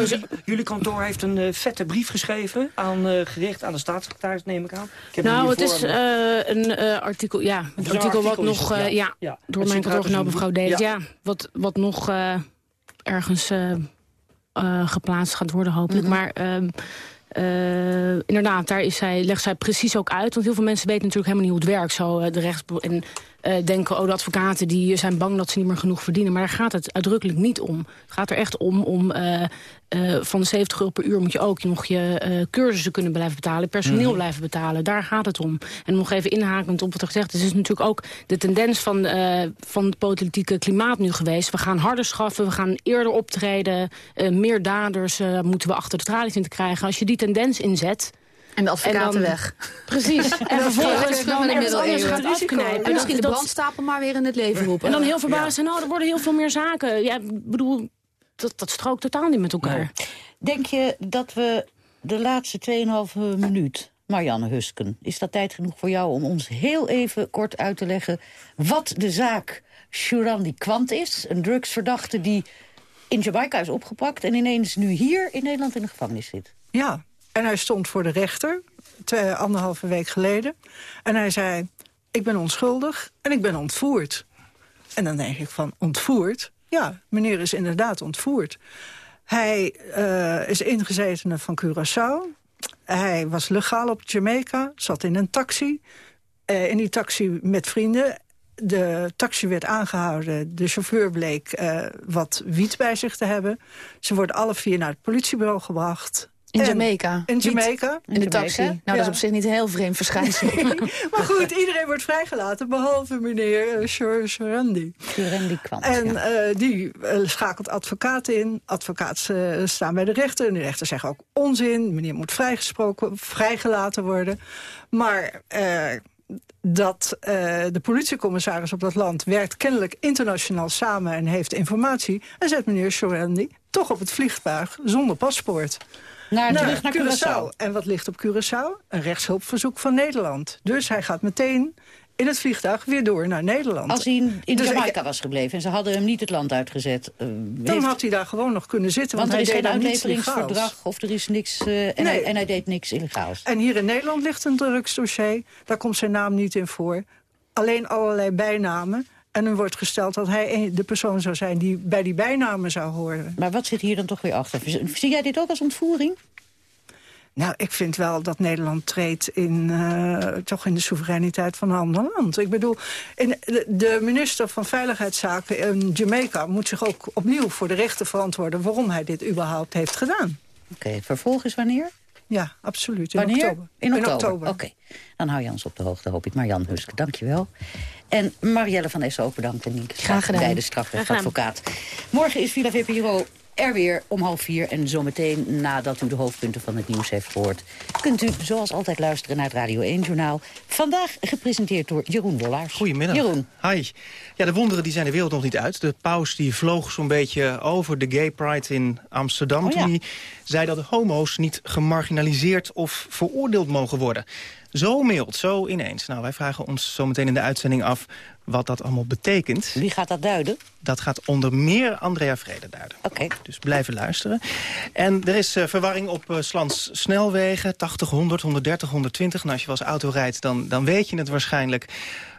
zo, jullie kantoor heeft een uh, vette brief geschreven, aan, uh, gericht aan de staatssecretaris, neem ik aan. Ik heb nou, het is uh, een artikel, ja, een artikel, artikel wat nog, ja, ja, door mijn kantoorgenoot mevrouw Dees, ja. ja. wat, wat nog ergens geplaatst gaat worden, hopelijk. Mm -hmm. Maar ehm, uh, inderdaad, daar is zij, legt zij precies ook uit. Want heel veel mensen weten natuurlijk helemaal niet hoe het werkt. Zo, uh, de rechts en uh, denken, oh, de advocaten die zijn bang dat ze niet meer genoeg verdienen. Maar daar gaat het uitdrukkelijk niet om. Het gaat er echt om, om uh, van de 70 euro per uur moet je ook nog je cursussen kunnen blijven betalen, personeel mhm. blijven betalen. Daar gaat het om. En nog even inhakend op wat er gezegd is, is natuurlijk ook de tendens van, van het politieke klimaat nu geweest. We gaan harder schaffen, we gaan eerder optreden, meer daders moeten we achter de tralies in te krijgen. Als je die tendens inzet, en de advocaten weg. Precies. en vervolgens dan ergens anders gaat afknijpen. En misschien de brandstapel maar weer in het leven roepen. En dan heel verbaasd zijn, nou, er worden heel veel meer zaken. Ja, ik bedoel, dat, dat strookt totaal niet met elkaar. Denk je dat we de laatste 2,5 minuut... Marianne Husken, is dat tijd genoeg voor jou om ons heel even kort uit te leggen... wat de zaak Shurandi Kwant is, een drugsverdachte die in Jamaica is opgepakt... en ineens nu hier in Nederland in de gevangenis zit? Ja, en hij stond voor de rechter, twee, anderhalve week geleden. En hij zei, ik ben onschuldig en ik ben ontvoerd. En dan denk ik van, ontvoerd? Ja, meneer is inderdaad ontvoerd. Hij uh, is ingezetene van Curaçao. Hij was legaal op Jamaica, zat in een taxi. Uh, in die taxi met vrienden. De taxi werd aangehouden. De chauffeur bleek uh, wat wiet bij zich te hebben. Ze worden alle vier naar het politiebureau gebracht. In Jamaica? In Jamaica. In, de taxi? Nou, dat is op zich niet een heel vreemd verschijnsel. maar goed, iedereen wordt vrijgelaten, behalve meneer uh, Shorendi. kwam. En uh, die uh, schakelt advocaat in. Advocaat staan bij de rechter. En de rechter zegt ook onzin. Meneer moet vrijgesproken, vrijgelaten worden. Maar dat uh, de politiecommissaris op dat land werkt kennelijk internationaal samen en heeft informatie. En zet meneer Shorendi toch op het vliegtuig zonder paspoort. Naar, terug naar Curaçao. En wat ligt op Curaçao? Een rechtshulpverzoek van Nederland. Dus hij gaat meteen in het vliegtuig weer door naar Nederland. Als hij in, in dus Jamaica was gebleven en ze hadden hem niet het land uitgezet... Uh, dan had hij daar gewoon nog kunnen zitten. Want, want er is geen uitleveringsverdrag of er is niks... Uh, en, hij, en, hij, deed niks illegaals. En hier in Nederland ligt een drugsdossier. Daar komt zijn naam niet in voor. Alleen allerlei bijnamen. En er wordt gesteld dat hij de persoon zou zijn die bij die bijnamen zou horen. Maar wat zit hier dan toch weer achter? Zie jij dit ook als ontvoering? Nou, ik vind wel dat Nederland treedt in, uh, toch in de soevereiniteit van een ander land. Ik bedoel, in de, minister van Veiligheidszaken in Jamaica... moet zich ook opnieuw voor de rechten verantwoorden... waarom hij dit überhaupt heeft gedaan. Oké, vervolg is wanneer? Ja, absoluut. In Wanneer? oktober. In oktober. Oké, dan hou je ons op de hoogte, hoop ik. Marjan Huske, dankjewel. En Marielle van Essen ook bedankt. En Nienke Graag gedaan. bij de strafrechtadvocaat. Morgen is Villa VPRO er weer om half vier. En zometeen, nadat u de hoofdpunten van het nieuws heeft gehoord... kunt u zoals altijd luisteren naar het Radio 1-journaal. Vandaag gepresenteerd door Jeroen Wollaars. Goedemiddag. Jeroen. Hi. Ja, de wonderen die zijn de wereld nog niet uit. De paus die vloog zo'n beetje over de gay pride in Amsterdam... Oh, ja. toen hij zei dat homo's niet gemarginaliseerd of veroordeeld mogen worden. Zo mild, zo ineens. Nou, wij vragen ons zometeen in de uitzending af wat dat allemaal betekent. Wie gaat dat duiden? Dat gaat onder meer Andrea Vrede duiden. Oké. Dus blijven luisteren. En er is eh, verwarring op uh, Slans snelwegen. 80, 100, 130, 120. En als je als auto rijdt, dan, dan weet je het waarschijnlijk.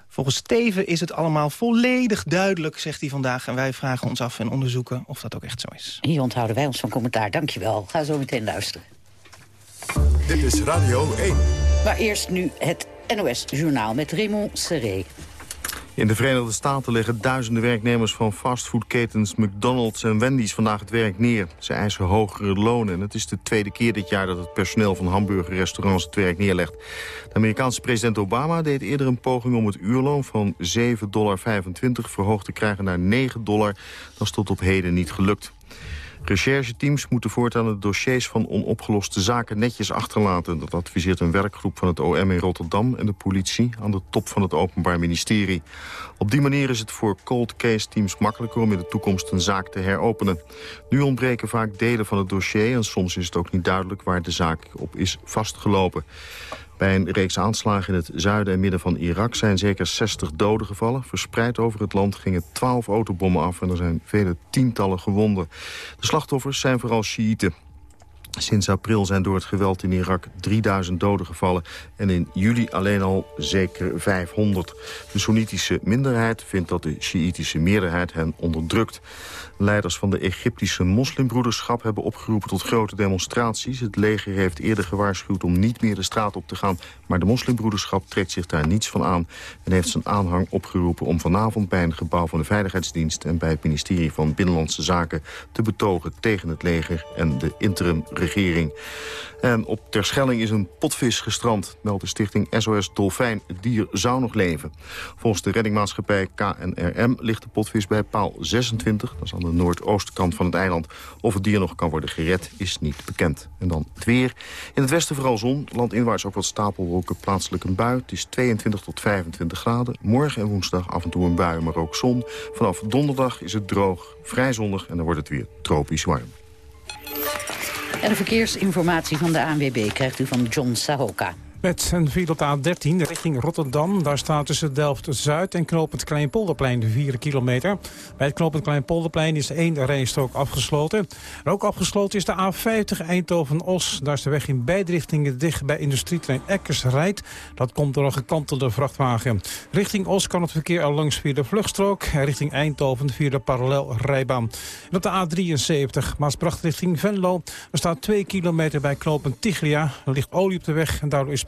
Volgens Steven is het allemaal volledig duidelijk, zegt hij vandaag. En wij vragen ons af en onderzoeken of dat ook echt zo is. Hier onthouden wij ons van commentaar. Dankjewel. Ga zo meteen luisteren. Dit is Radio 1. Maar eerst nu het NOS-journaal met Raymond Serré. In de Verenigde Staten leggen duizenden werknemers van fastfoodketens McDonald's en Wendy's vandaag het werk neer. Ze eisen hogere lonen en het is de tweede keer dit jaar dat het personeel van hamburgerrestaurants het werk neerlegt. De Amerikaanse president Obama deed eerder een poging om het uurloon van 7,25 dollar verhoogd te krijgen naar 9 dollar. Dat is tot op heden niet gelukt. Rechercheteams moeten voortaan de dossiers van onopgeloste zaken netjes achterlaten. Dat adviseert een werkgroep van het OM in Rotterdam en de politie aan de top van het Openbaar Ministerie. Op die manier is het voor cold case teams makkelijker om in de toekomst een zaak te heropenen. Nu ontbreken vaak delen van het dossier en soms is het ook niet duidelijk waar de zaak op is vastgelopen. Bij een reeks aanslagen in het zuiden en midden van Irak zijn zeker 60 doden gevallen. Verspreid over het land gingen 12 autobommen af en er zijn vele tientallen gewonden. De slachtoffers zijn vooral Sjiïten. Sinds april zijn door het geweld in Irak 3000 doden gevallen... en in juli alleen al zeker 500. De Soenitische minderheid vindt dat de Sjiïtische meerderheid hen onderdrukt. Leiders van de Egyptische moslimbroederschap hebben opgeroepen tot grote demonstraties. Het leger heeft eerder gewaarschuwd om niet meer de straat op te gaan... maar de moslimbroederschap trekt zich daar niets van aan... en heeft zijn aanhang opgeroepen om vanavond bij een gebouw van de Veiligheidsdienst... en bij het ministerie van Binnenlandse Zaken te betogen tegen het leger en de interimregering. En op Terschelling is een potvis gestrand, meldt de stichting SOS Dolfijn. Het dier zou nog leven. Volgens de reddingmaatschappij KNRM ligt de potvis bij paal 26. Dat is noordoostkant van het eiland. Of het dier nog kan worden gered, is niet bekend. En dan het weer. In het westen vooral zon, landinwaarts ook wat stapelwolken, plaatselijk een bui. Het is 22 tot 25 graden. Morgen en woensdag af en toe een bui, maar ook zon. Vanaf donderdag is het droog, vrij zonnig en dan wordt het weer tropisch warm. En de verkeersinformatie van de ANWB krijgt u van John Sahoka. Met een file op de A13 richting Rotterdam. Daar staat tussen Delft-Zuid en knooppunt Kleinpolderplein 4 kilometer. Bij het knooppunt Kleinpolderplein is één rijstrook afgesloten. En ook afgesloten is de A50 Eindhoven-Os. Daar is de weg in beide richtingen dicht bij industrietrein Eckers rijdt. Dat komt door een gekantelde vrachtwagen. Richting Os kan het verkeer al langs via de vluchtstrook. En richting Eindhoven via de parallelrijbaan. En op de A73 Maasbracht richting Venlo. Er staat 2 kilometer bij knooppunt Tiglia. Er ligt olie op de weg en daardoor is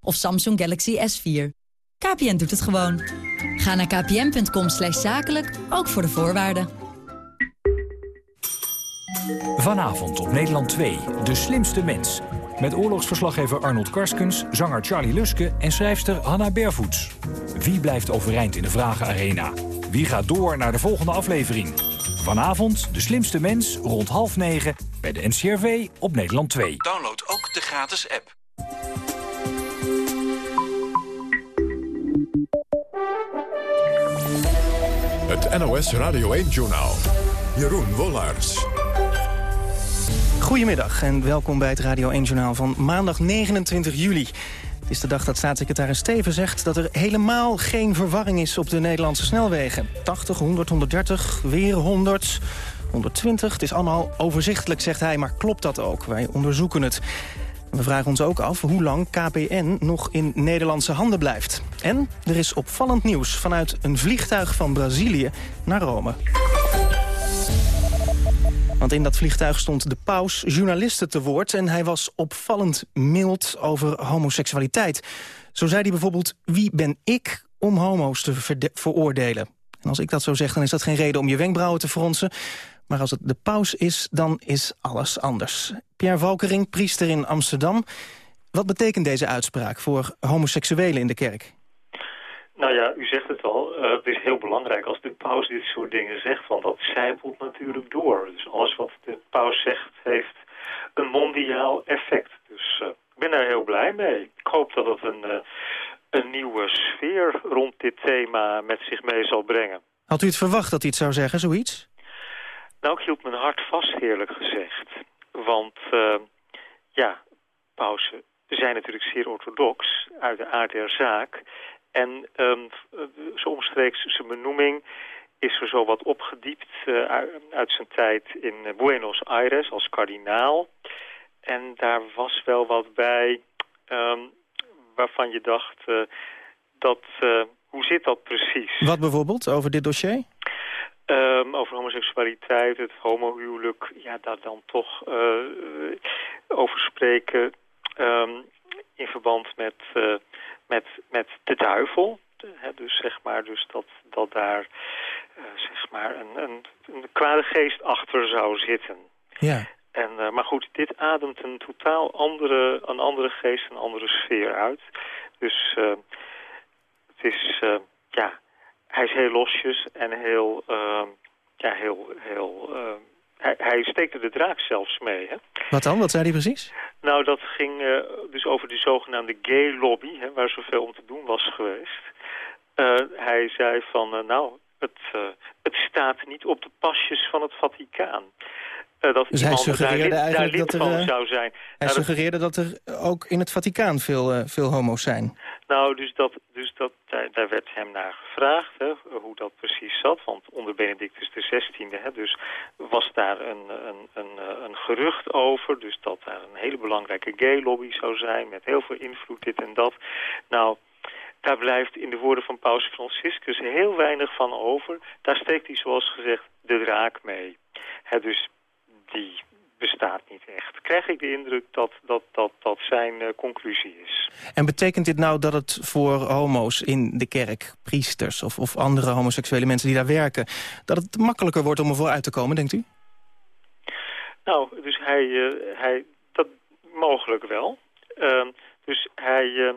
of Samsung Galaxy S4. KPN doet het gewoon. Ga naar kpn.com zakelijk, ook voor de voorwaarden. Vanavond op Nederland 2, De Slimste Mens. Met oorlogsverslaggever Arnold Karskens, zanger Charlie Luske en schrijfster Hanna Bervoets. Wie blijft overeind in de Vragenarena? Wie gaat door naar de volgende aflevering? Vanavond De Slimste Mens, rond half negen, bij de NCRV op Nederland 2. Download ook de gratis app. NOS Radio 1-journaal. Jeroen Wollaars. Goedemiddag en welkom bij het Radio 1-journaal van maandag 29 juli. Het is de dag dat staatssecretaris Steven zegt dat er helemaal geen verwarring is op de Nederlandse snelwegen. 80, 100, 130, weer 100, 120. Het is allemaal overzichtelijk, zegt hij, maar klopt dat ook? Wij onderzoeken het. We vragen ons ook af hoe lang KPN nog in Nederlandse handen blijft. En er is opvallend nieuws vanuit een vliegtuig van Brazilië naar Rome. Want in dat vliegtuig stond de paus journalisten te woord... en hij was opvallend mild over homoseksualiteit. Zo zei hij bijvoorbeeld, wie ben ik om homo's te veroordelen? En als ik dat zo zeg, dan is dat geen reden om je wenkbrauwen te fronsen. Maar als het de paus is, dan is alles anders. Pierre Valkering, priester in Amsterdam. Wat betekent deze uitspraak voor homoseksuelen in de kerk? Nou ja, u zegt het al. Uh, het is heel belangrijk als de paus dit soort dingen zegt, want dat zijpelt natuurlijk door. Dus alles wat de paus zegt heeft een mondiaal effect. Dus uh, ik ben daar heel blij mee. Ik hoop dat het een, uh, een nieuwe sfeer rond dit thema met zich mee zal brengen. Had u het verwacht dat hij het zou zeggen, zoiets? Nou, ik hield mijn hart vast, eerlijk gezegd. Want ja, pausen zijn natuurlijk zeer orthodox uit de aard der zaak. En um, zo omstreeks zijn benoeming is er zo wat opgediept uh, uit zijn tijd in Buenos Aires als kardinaal. En daar was wel wat bij um, waarvan je dacht uh, dat... Uh, hoe zit dat precies? Wat bijvoorbeeld over dit dossier? Um, over homoseksualiteit, het homohuwelijk, ja, daar dan toch over spreken in verband met met, met de duivel. dus zeg maar dus dat, dat daar uh, zeg maar een, een, een kwade geest achter zou zitten. Ja. En, uh, maar goed, dit ademt een totaal andere, een andere geest, een andere sfeer uit. Dus uh, het is, ja, hij is heel losjes en heel, ja, heel, heel hij, hij steekte de draak zelfs mee. Hè? Wat dan? Wat zei hij precies? Nou, dat ging uh, dus over de zogenaamde gay lobby, hè, waar zoveel om te doen was geweest. Uh, hij zei van, uh, nou, het, het staat niet op de pasjes van het Vaticaan. Uh, dat dus hij suggereerde daar, eigenlijk daar dat er, uh, zou zijn. Hij nou, suggereerde dat er ook in het Vaticaan veel, uh, veel homo's zijn. Nou, dus, dat, dus dat, daar, daar werd hem naar gevraagd, hè, hoe dat precies zat. Want onder Benedictus XVI, hè, dus was daar een, een, een, een gerucht over. Dus dat daar een hele belangrijke gay lobby zou zijn met heel veel invloed, dit en dat. Nou, daar blijft in de woorden van paus Franciscus heel weinig van over. Daar steekt hij, zoals gezegd, de draak mee. He, dus die bestaat niet echt. Krijg ik de indruk dat dat, dat, dat zijn uh, conclusie is. En betekent dit nou dat het voor homo's in de kerk, priesters... of, of andere homoseksuele mensen die daar werken... dat het makkelijker wordt om ervoor uit te komen, denkt u? Nou, dus hij... Uh, hij dat mogelijk wel. Uh, dus hij,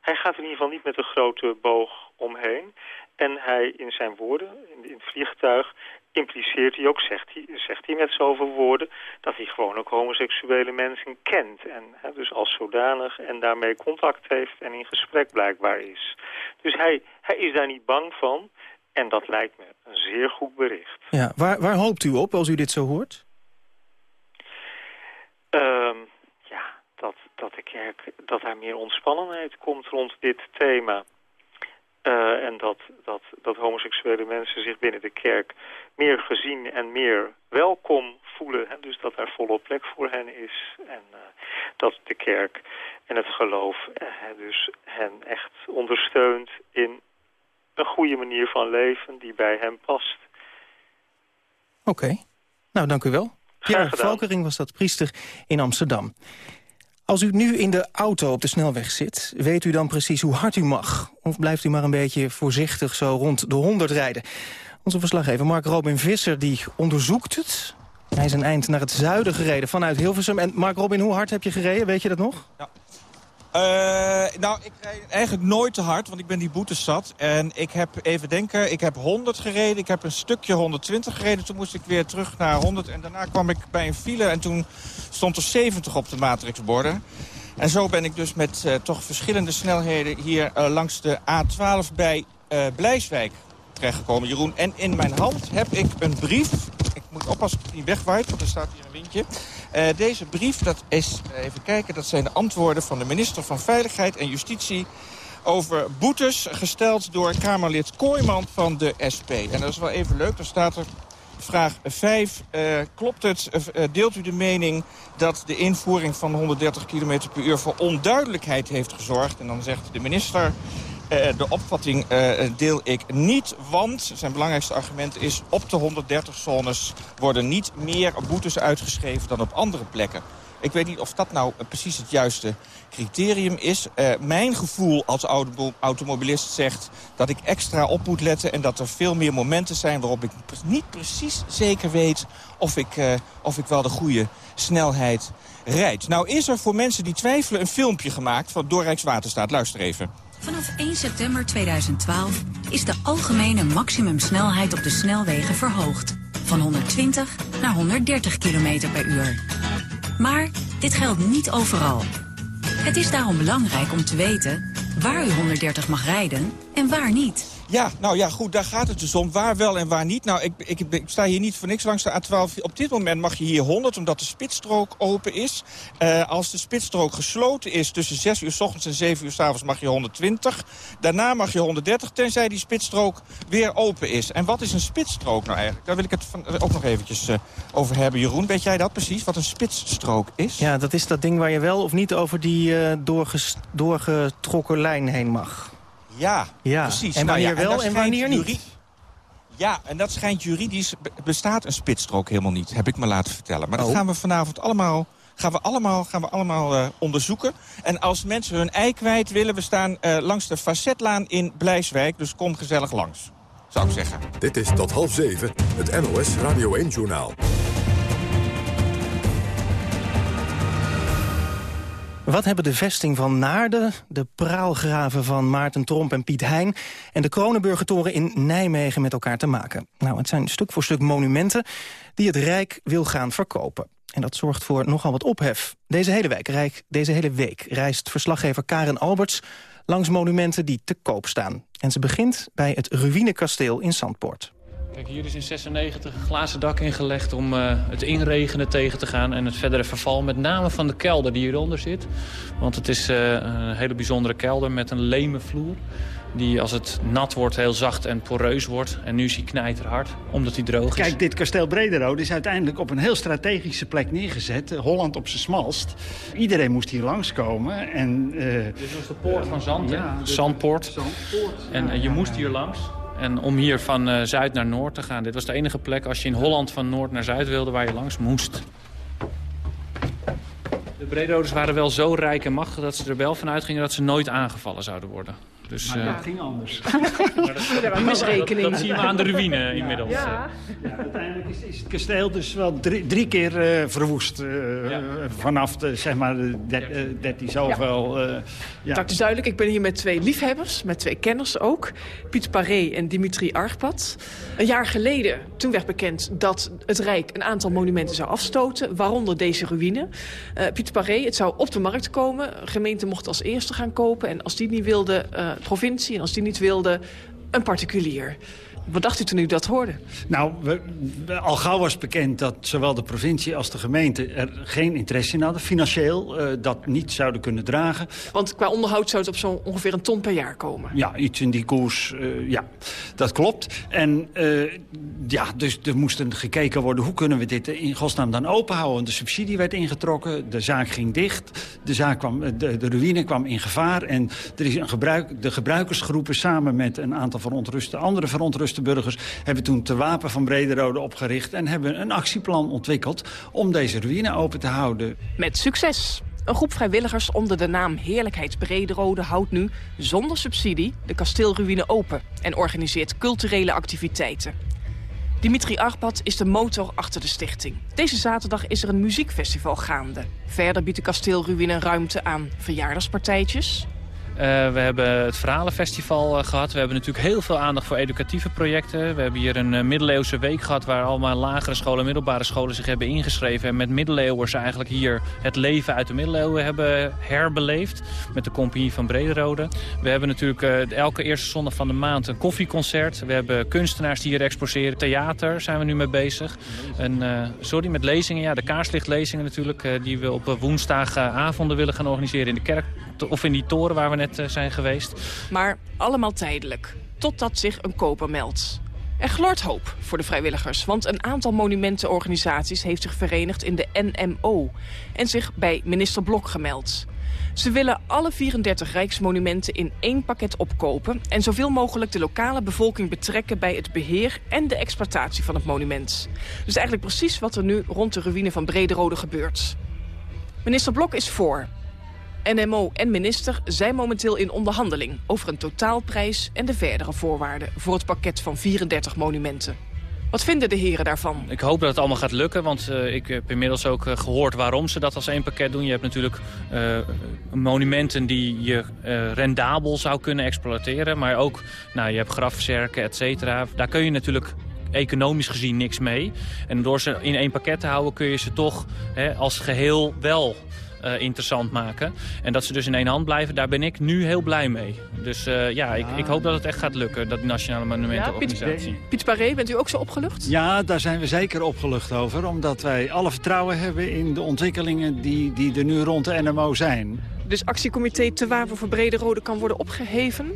hij gaat in ieder geval niet met een grote boog omheen. En hij in zijn woorden, in, in het vliegtuig, impliceert hij ook, zegt hij, zegt hij met zoveel woorden... dat hij gewoon ook homoseksuele mensen kent. En hè, dus als zodanig en daarmee contact heeft en in gesprek blijkbaar is. Dus hij, hij is daar niet bang van. En dat lijkt me een zeer goed bericht. Ja, waar, waar hoopt u op als u dit zo hoort? Um, ja, dat, dat de kerk, dat daar meer ontspannenheid komt rond dit thema... Uh, en dat, dat, dat homoseksuele mensen zich binnen de kerk meer gezien en meer welkom voelen. Hè? Dus dat er volop plek voor hen is. En uh, dat de kerk en het geloof uh, dus hen echt ondersteunt in een goede manier van leven die bij hen past. Oké, okay. nou dank u wel. Pierre Valkering was dat priester in Amsterdam. Als u nu in de auto op de snelweg zit, weet u dan precies hoe hard u mag? Of blijft u maar een beetje voorzichtig zo rond de 100 rijden? Onze verslaggever Mark Robin Visser die onderzoekt het. Hij is een eind naar het zuiden gereden vanuit Hilversum. En Mark Robin, hoe hard heb je gereden? Weet je dat nog? Ja. Uh, nou, ik rijd eigenlijk nooit te hard, want ik ben die boetes zat. En ik heb, even denken, ik heb 100 gereden. Ik heb een stukje 120 gereden. Toen moest ik weer terug naar 100. En daarna kwam ik bij een file en toen stond er 70 op de matrixborden. En zo ben ik dus met uh, toch verschillende snelheden hier uh, langs de A12 bij Blijswijk terechtgekomen, Jeroen. En in mijn hand heb ik een brief. Ik moet oppassen dat ik niet wegwaait, want er staat hier een windje. Eh, deze brief, dat is, even kijken, dat zijn de antwoorden van de minister van Veiligheid en Justitie over boetes gesteld door Kamerlid Kooijman van de SP. En dat is wel even leuk, daar staat er Vraag 5. Uh, klopt het, deelt u de mening dat de invoering van 130 km per uur voor onduidelijkheid heeft gezorgd? En dan zegt de minister, de opvatting deel ik niet, want zijn belangrijkste argument is... op de 130 zones worden niet meer boetes uitgeschreven dan op andere plekken. Ik weet niet of dat nou precies het juiste criterium is. Mijn gevoel als automobilist zegt dat ik extra op moet letten... en dat er veel meer momenten zijn waarop ik niet precies zeker weet... of ik, of ik wel de goede snelheid rijd. Nou is er voor mensen die twijfelen een filmpje gemaakt van door Rijkswaterstaat. Luister even. Vanaf 1 september 2012 is de algemene maximumsnelheid op de snelwegen verhoogd. Van 120 naar 130 km per uur. Maar dit geldt niet overal. Het is daarom belangrijk om te weten waar u 130 mag rijden en waar niet. Ja, nou ja, goed, daar gaat het dus om. Waar wel en waar niet. Nou, ik, ik, ik sta hier niet voor niks langs de A12. Op dit moment mag je hier 100, omdat de spitsstrook open is. Uh, als de spitsstrook gesloten is tussen 6 uur s ochtends en 7 uur s avonds mag je 120. Daarna mag je 130, tenzij die spitsstrook weer open is. En wat is een spitsstrook nou eigenlijk? Daar wil ik het ook nog eventjes uh, over hebben. Jeroen, weet jij dat precies, wat een spitsstrook is? Ja, dat is dat ding waar je wel of niet over die uh, doorgetrokken lijn heen mag. Ja, ja. precies. En wanneer nou ja, wel en, en wanneer niet? Ja, en dat schijnt juridisch... bestaat een spitsstrook helemaal niet, heb ik me laten vertellen. Maar oh. dat gaan we vanavond allemaal gaan we allemaal, gaan we allemaal uh, onderzoeken. En als mensen hun ei kwijt willen... we staan uh, langs de Facetlaan in Blijswijk, dus kom gezellig langs, zou ik zeggen. Dit is tot half zeven, het NOS Radio 1-journaal. Wat hebben de vesting van Naarden, de praalgraven van Maarten Tromp en Piet Hein... en de Kronenburgertoren in Nijmegen met elkaar te maken? Nou, het zijn stuk voor stuk monumenten die het Rijk wil gaan verkopen. En dat zorgt voor nogal wat ophef. Deze hele, week, deze hele week reist verslaggever Karen Alberts langs monumenten die te koop staan. En ze begint bij het Ruïnekasteel in Zandpoort. Kijk, hier is in 96 een glazen dak ingelegd om uh, het inregenen tegen te gaan... en het verdere verval, met name van de kelder die hieronder zit. Want het is uh, een hele bijzondere kelder met een leme vloer... die als het nat wordt heel zacht en poreus wordt. En nu is hij knijterhard, omdat hij droog is. Kijk, dit kasteel Brederode is uiteindelijk op een heel strategische plek neergezet. Holland op zijn smalst. Iedereen moest hier langskomen. En, uh... Dit was de poort van Zand, ja, Zandpoort. Zandpoort. En je moest hier langs. En om hier van uh, zuid naar noord te gaan. Dit was de enige plek als je in Holland van noord naar zuid wilde waar je langs moest. De Bredodes waren wel zo rijk en machtig dat ze er wel van uitgingen dat ze nooit aangevallen zouden worden. Dus, maar dat uh, ging anders. dat, misrekening. Dat, zie je aan de ruïne inmiddels. Ja, ja uiteindelijk is, is, het kasteel dus wel drie, drie keer uh, verwoest. Uh, ja. Vanaf de, zeg maar de 13 zoveel. Ja. ja. Dat is duidelijk. Ik ben hier met twee liefhebbers, met twee kenners ook. Piet Paré en Dimitri Argpad. Een jaar geleden, toen werd bekend dat het Rijk een aantal monumenten zou afstoten. Waaronder deze ruïne. Piet Paré, het zou op de markt komen. De gemeente mocht als eerste gaan kopen. En als die niet wilde provincie en als die niet wilde, een particulier. Wat dacht u toen u dat hoorde? Nou, we, al gauw was bekend dat zowel de provincie als de gemeente er geen interesse in hadden. Financieel uh, dat niet zouden kunnen dragen. Want qua onderhoud zou het op zo'n ongeveer een ton per jaar komen? Ja, iets in die koers, uh, ja, dat klopt. En uh, ja, dus er moest gekeken worden hoe kunnen we dit in godsnaam dan openhouden. De subsidie werd ingetrokken, de zaak ging dicht, de, zaak kwam, de, de ruïne kwam in gevaar. En er is een gebruik, de gebruikersgroepen samen met een aantal verontruste, andere verontruste de burgers hebben toen te Wapen van Brederode opgericht... en hebben een actieplan ontwikkeld om deze ruïne open te houden. Met succes. Een groep vrijwilligers onder de naam Heerlijkheidsbrederode houdt nu zonder subsidie de kasteelruïne open en organiseert culturele activiteiten. Dimitri Arpad is de motor achter de stichting. Deze zaterdag is er een muziekfestival gaande. Verder biedt de kasteelruïne ruimte aan verjaardagspartijtjes, we hebben het Verhalenfestival gehad. We hebben natuurlijk heel veel aandacht voor educatieve projecten. We hebben hier een middeleeuwse week gehad... waar allemaal lagere scholen en middelbare scholen zich hebben ingeschreven. En met middeleeuwers eigenlijk hier het leven uit de middeleeuwen hebben herbeleefd. Met de compagnie van Brederode. We hebben natuurlijk elke eerste zondag van de maand een koffieconcert. We hebben kunstenaars die hier exposeren. Theater zijn we nu mee bezig. En, sorry, met lezingen. Ja, de kaarslichtlezingen natuurlijk. die we op woensdagavonden willen gaan organiseren in de kerk. Of in die toren waar we net zijn geweest. Maar allemaal tijdelijk. Totdat zich een koper meldt. Er glort hoop voor de vrijwilligers, want een aantal monumentenorganisaties heeft zich verenigd in de NMO en zich bij minister Blok gemeld. Ze willen alle 34 rijksmonumenten in één pakket opkopen... en zoveel mogelijk de lokale bevolking betrekken bij het beheer en de exploitatie van het monument. Dus eigenlijk precies wat er nu rond de ruïne van Brederode gebeurt. Minister Blok is voor. NMO en minister zijn momenteel in onderhandeling over een totaalprijs en de verdere voorwaarden voor het pakket van 34 monumenten. Wat vinden de heren daarvan? Ik hoop dat het allemaal gaat lukken, want uh, ik heb inmiddels ook uh, gehoord waarom ze dat als één pakket doen. Je hebt natuurlijk uh, monumenten die je rendabel zou kunnen exploiteren, maar ook, nou, je hebt grafzerken, et cetera. Daar kun je natuurlijk economisch gezien niks mee. En door ze in één pakket te houden kun je ze toch hè, als geheel wel uh, interessant maken. En dat ze dus in één hand blijven, daar ben ik nu heel blij mee. Dus uh, ja, ik, ik, hoop dat het echt gaat lukken, dat Nationale Monumentenorganisatie. Ja, Piet, Piet bent u ook zo opgelucht? Ja, daar zijn we zeker opgelucht over. Omdat wij alle vertrouwen hebben in de ontwikkelingen die, die er nu rond de NMO zijn. Dus actiecomité Te Wapen voor Brede Rode kan worden opgeheven?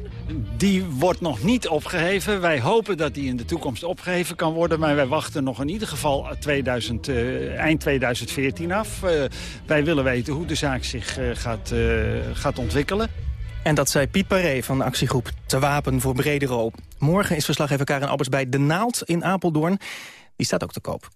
Die wordt nog niet opgeheven. Wij hopen dat die in de toekomst opgeheven kan worden. Maar wij wachten nog in ieder geval 2000, uh, eind 2014 af. Uh, wij willen weten hoe de zaak zich uh, gaat, gaat ontwikkelen. En dat zei Piet Paré van de actiegroep Te Wapen voor Bredero. Morgen is verslaggever Karen Albers bij De Naald in Apeldoorn. Die staat ook te koop.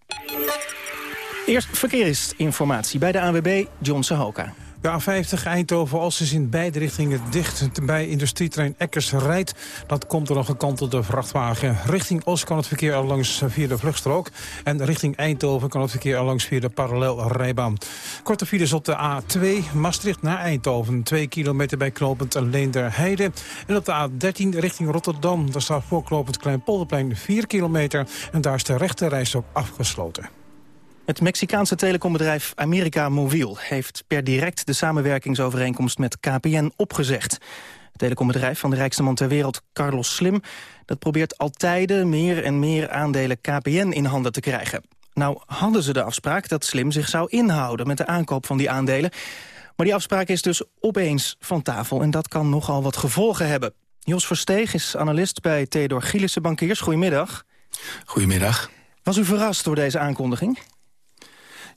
Eerst verkeersinformatie bij de ANWB, John Sahoka. De A50 Eindhoven-Os is in beide richtingen dicht bij industrietrein Eckers rijdt. Dat komt door een gekantelde vrachtwagen. Richting Os kan het verkeer al langs via de vluchtstrook. En richting Eindhoven kan het verkeer al langs via de parallelrijbaan. Korte files op de A2 Maastricht naar Eindhoven. 2 kilometer bij knooppunt Leender Heide. En op de A13 richting Rotterdam. Daar staat voor knooppunt Kleinpolderplein 4 kilometer. En daar is de rechte reis ook afgesloten. Het Mexicaanse telecombedrijf America Mobiel heeft per direct de samenwerkingsovereenkomst met KPN opgezegd. Het telecombedrijf van de rijkste man ter wereld, Carlos Slim, dat probeert altijd meer en meer aandelen KPN in handen te krijgen. Nou hadden ze de afspraak dat Slim zich zou inhouden met de aankoop van die aandelen. Maar die afspraak is dus opeens van tafel en dat kan nogal wat gevolgen hebben. Jos Versteeg is analist bij Theodor Gielissen Bankiers. Goedemiddag. Goedemiddag. Was u verrast door deze aankondiging?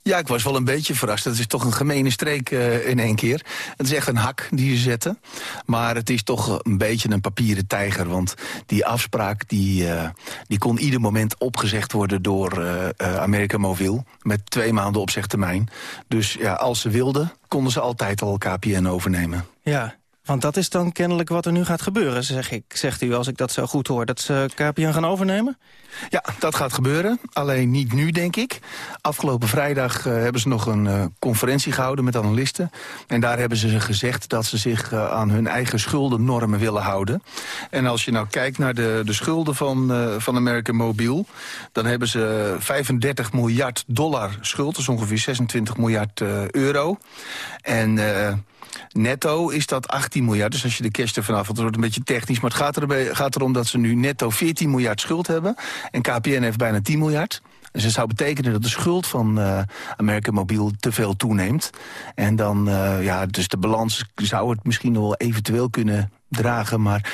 Ja, ik was wel een beetje verrast. Het is toch een gemene streek uh, in één keer. Het is echt een hak die ze zetten. Maar het is toch een beetje een papieren tijger. Want die afspraak die, uh, die kon ieder moment opgezegd worden door uh, America Mobiel. Met twee maanden opzegtermijn. Dus ja, als ze wilden, konden ze altijd al KPN overnemen. Ja, want dat is dan kennelijk wat er nu gaat gebeuren, zeg ik. Zegt u, als ik dat zo goed hoor, dat ze KPN gaan overnemen? Ja, dat gaat gebeuren. Alleen niet nu, denk ik. Afgelopen vrijdag uh, hebben ze nog een uh, conferentie gehouden met analisten. En daar hebben ze gezegd dat ze zich uh, aan hun eigen schuldennormen willen houden. En als je nou kijkt naar de, de schulden van, van American Mobiel... dan hebben ze 35 miljard dollar schuld. Dat is ongeveer 26 miljard euro. En... Netto is dat 18 miljard. Dus als je de cash ervan af, het wordt een beetje technisch. Maar het gaat, er, gaat erom dat ze nu netto 14 miljard schuld hebben. En KPN heeft bijna 10 miljard. Dus dat zou betekenen dat de schuld van uh, American Mobiel te veel toeneemt. En dan, uh, ja, dus de balans zou het misschien wel eventueel kunnen dragen. Maar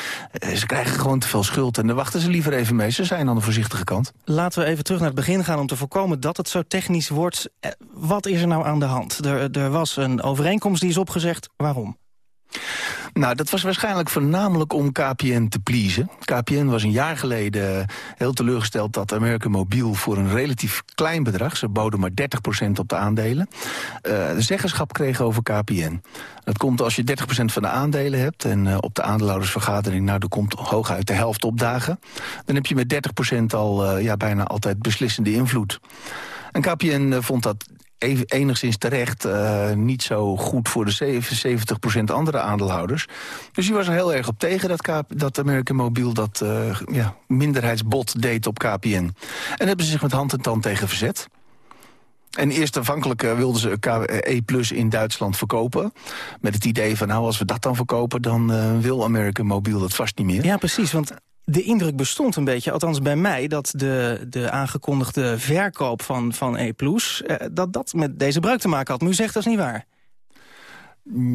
uh, ze krijgen gewoon te veel schuld en daar wachten ze liever even mee. Ze zijn aan de voorzichtige kant. Laten we even terug naar het begin gaan om te voorkomen dat het zo technisch wordt. Wat is er nou aan de hand? Er, er was een overeenkomst die is opgezegd. Waarom? Nou, dat was waarschijnlijk voornamelijk om KPN te pleasen. KPN was een jaar geleden heel teleurgesteld dat American Mobiel voor een relatief klein bedrag, ze boden maar 30% op de aandelen, de zeggenschap kreeg over KPN. Dat komt als je 30% van de aandelen hebt en uh, op de aandeelhoudersvergadering, nou, er komt hooguit de helft opdagen. Dan heb je met 30% al ja, bijna altijd beslissende invloed. En KPN vond dat enigszins terecht uh, niet zo goed voor de 70% andere aandeelhouders. Dus die was er heel erg op tegen dat, dat American Mobiel dat uh, ja, minderheidsbod deed op KPN. En hebben ze zich met hand en tand tegen verzet. En eerst aanvankelijk wilden ze E in Duitsland verkopen. Met het idee van, nou, als we dat dan verkopen... dan wil American Mobiel dat vast niet meer. Ja, precies, want de indruk bestond een beetje, althans bij mij... dat de, de aangekondigde verkoop van, van E+, uh, dat dat met deze breuk te maken had. Maar u zegt dat is niet waar.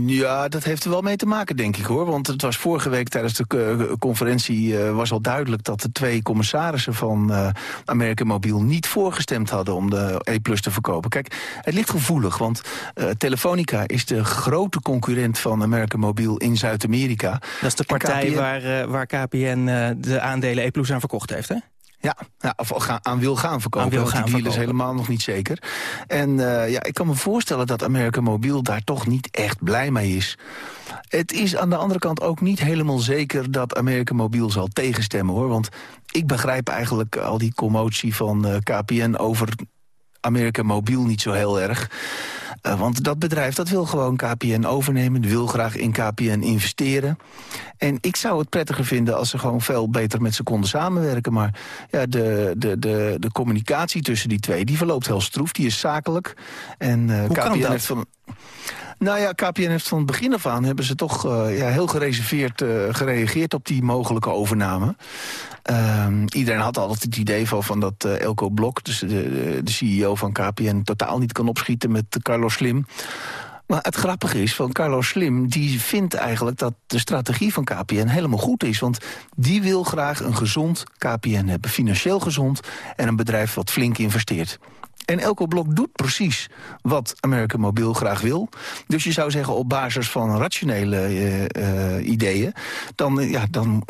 Ja, dat heeft er wel mee te maken, denk ik, hoor. Want het was vorige week tijdens de uh, conferentie... Uh, was al duidelijk dat de twee commissarissen van uh, American Mobiel... niet voorgestemd hadden om de E-Plus te verkopen. Kijk, het ligt gevoelig, want Telefonica is de grote concurrent van American Mobiel in Zuid-Amerika. Dat is de partij KPN... waar, waar KPN de aandelen E-Plus aan verkocht heeft, hè? Ja, ja of gaan, aan wil gaan verkopen. Aan wil gaan die deal is helemaal nog niet zeker. En uh, ja, ik kan me voorstellen dat American Mobiel daar toch niet echt blij mee is. Het is aan de andere kant ook niet helemaal zeker dat American Mobiel zal tegenstemmen, hoor. Want ik begrijp eigenlijk al die commotie van uh, KPN over American Mobiel niet zo heel erg. Uh, want dat bedrijf dat wil gewoon KPN overnemen, wil graag in KPN investeren. En ik zou het prettiger vinden als ze gewoon veel beter met ze konden samenwerken. Maar ja, de, de, de, de communicatie tussen die twee, die verloopt heel stroef. Die is zakelijk. En uh, KPN heeft van... Nou ja, KPN heeft van het begin af aan... hebben ze toch uh, ja, heel gereserveerd uh, gereageerd op die mogelijke overname. Uh, iedereen had altijd het idee van, dat uh, Elko Blok... dus de, de, de, CEO van KPN totaal niet kan opschieten met Carlos Slim... Maar het grappige is van Carlos Slim, die vindt eigenlijk dat de strategie van KPN helemaal goed is. Want die wil graag een gezond KPN hebben, financieel gezond en een bedrijf wat flink investeert. En Elko Blok doet precies wat American Mobiel graag wil. Dus je zou zeggen op basis van rationele uh, uh, ideeën... Dan, uh, ja, dan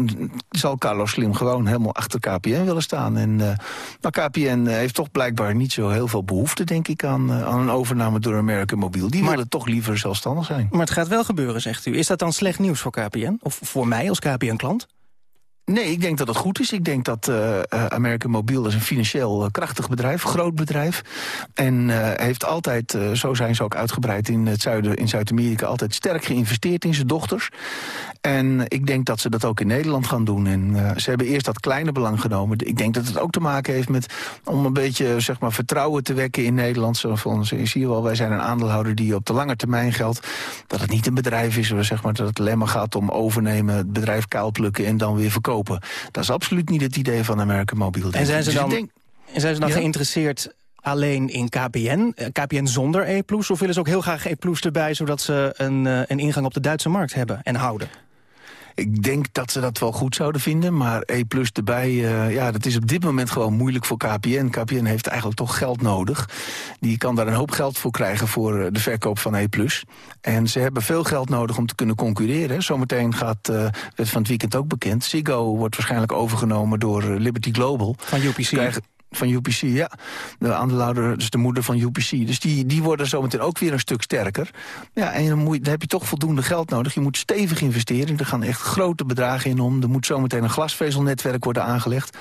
zal Carlos Slim gewoon helemaal achter KPN willen staan. En, maar KPN heeft toch blijkbaar niet zo heel veel behoefte, denk ik... aan, aan een overname door American Mobiel. Die maar, willen toch liever zelfstandig zijn. Maar het gaat wel gebeuren, zegt u. Is dat dan slecht nieuws voor KPN? Of voor mij als KPN-klant? Nee, ik denk dat het goed is. Ik denk dat uh, American Mobiel is een financieel uh, krachtig bedrijf, groot bedrijf. En heeft altijd, zo zijn ze ook uitgebreid in het zuiden, in Zuid-Amerika, altijd sterk geïnvesteerd in zijn dochters. En ik denk dat ze dat ook in Nederland gaan doen. En ze hebben eerst dat kleine belang genomen. Ik denk dat het ook te maken heeft met om een beetje zeg maar, vertrouwen te wekken in Nederland. Zo van, wel, wij zijn een aandeelhouder die op de lange termijn geldt. Dat het niet een bedrijf is, zeg maar, dat het alleen maar gaat om overnemen, het bedrijf kaalplukken en dan weer verkopen. Dat is absoluut niet het idee van American Mobiel. En zijn ze dus dan, denk, zijn ze dan ja? geïnteresseerd alleen in KPN, KPN zonder E+, of willen ze ook heel graag E+, erbij... zodat ze een, een ingang op de Duitse markt hebben en houden? Ik denk dat ze dat wel goed zouden vinden, maar E plus erbij, uh, ja, dat is op dit moment gewoon moeilijk voor KPN. KPN heeft eigenlijk toch geld nodig. Die kan daar een hoop geld voor krijgen voor de verkoop van E plus. En ze hebben veel geld nodig om te kunnen concurreren. Zometeen gaat, uh, werd van het weekend ook bekend, Ziggo wordt waarschijnlijk overgenomen door Liberty Global. Van UPC van UPC, ja. De aandeelhouder, dus de moeder van UPC. Dus die, die worden zometeen ook weer een stuk sterker. Ja, en dan, moet, dan heb je toch voldoende geld nodig. Je moet stevig investeren. Er gaan echt grote bedragen in om. Er moet zometeen een glasvezelnetwerk worden aangelegd.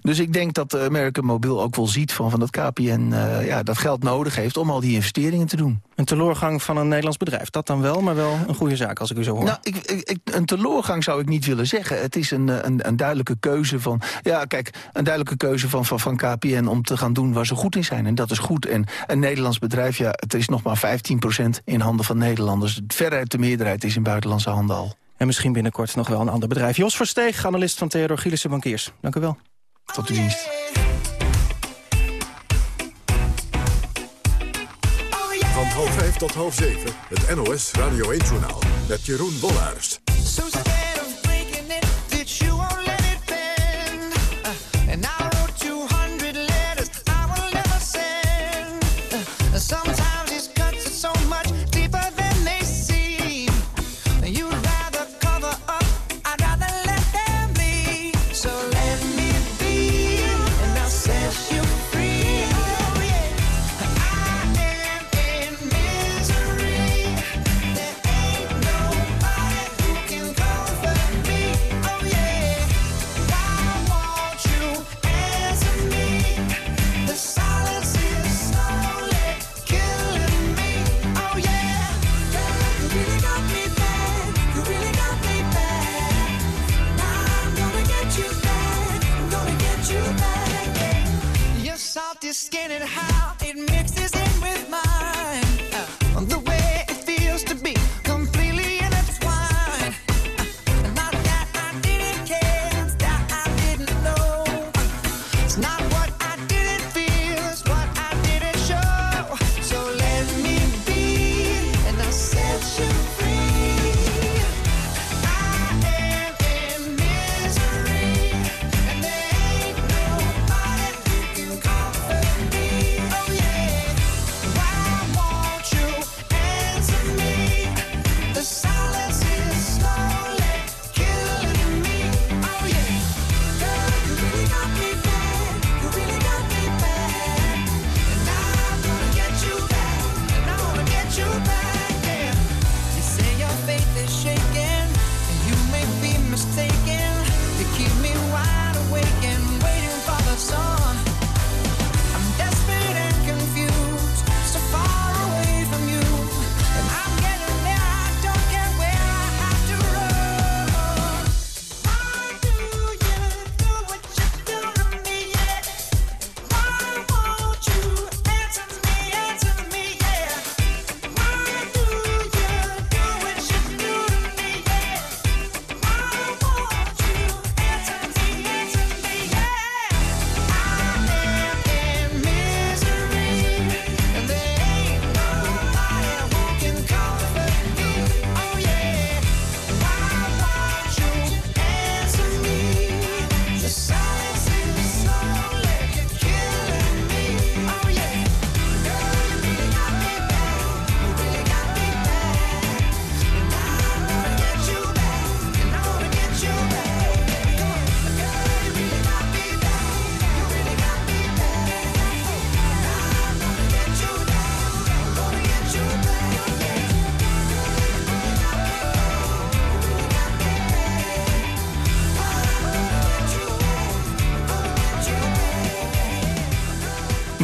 Dus ik denk dat American Mobiel ook wel ziet van, van dat KPN uh, ja, dat geld nodig heeft om al die investeringen te doen. Een teleurgang van een Nederlands bedrijf, dat dan wel, maar wel een goede zaak als ik u zo hoor. Nou, ik, ik, een teleurgang zou ik niet willen zeggen. Het is een, een, een duidelijke keuze van... Ja, kijk, een duidelijke keuze van, van, van KPN om te gaan doen waar ze goed in zijn. En dat is goed. En een Nederlands bedrijf, ja, het is nog maar 15% in handen van Nederlanders. Veruit de meerderheid is in buitenlandse handen al. En misschien binnenkort nog wel een ander bedrijf. Jos Versteeg, analist van Theodor Gielissen Bankiers. Dank u wel. Tot de dienst. Van half vijf tot half zeven, het NOS Radio 1-journaal met Jeroen Wollaars. Skin and how it mixes.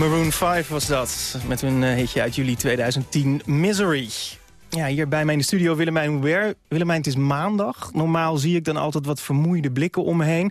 Maroon 5 was dat, met hun uh, hitje uit juli 2010, Misery. Ja, hier bij mij in de studio Willemijn Hubert. Willemijn, het is maandag. Normaal zie ik dan altijd wat vermoeide blikken om me heen.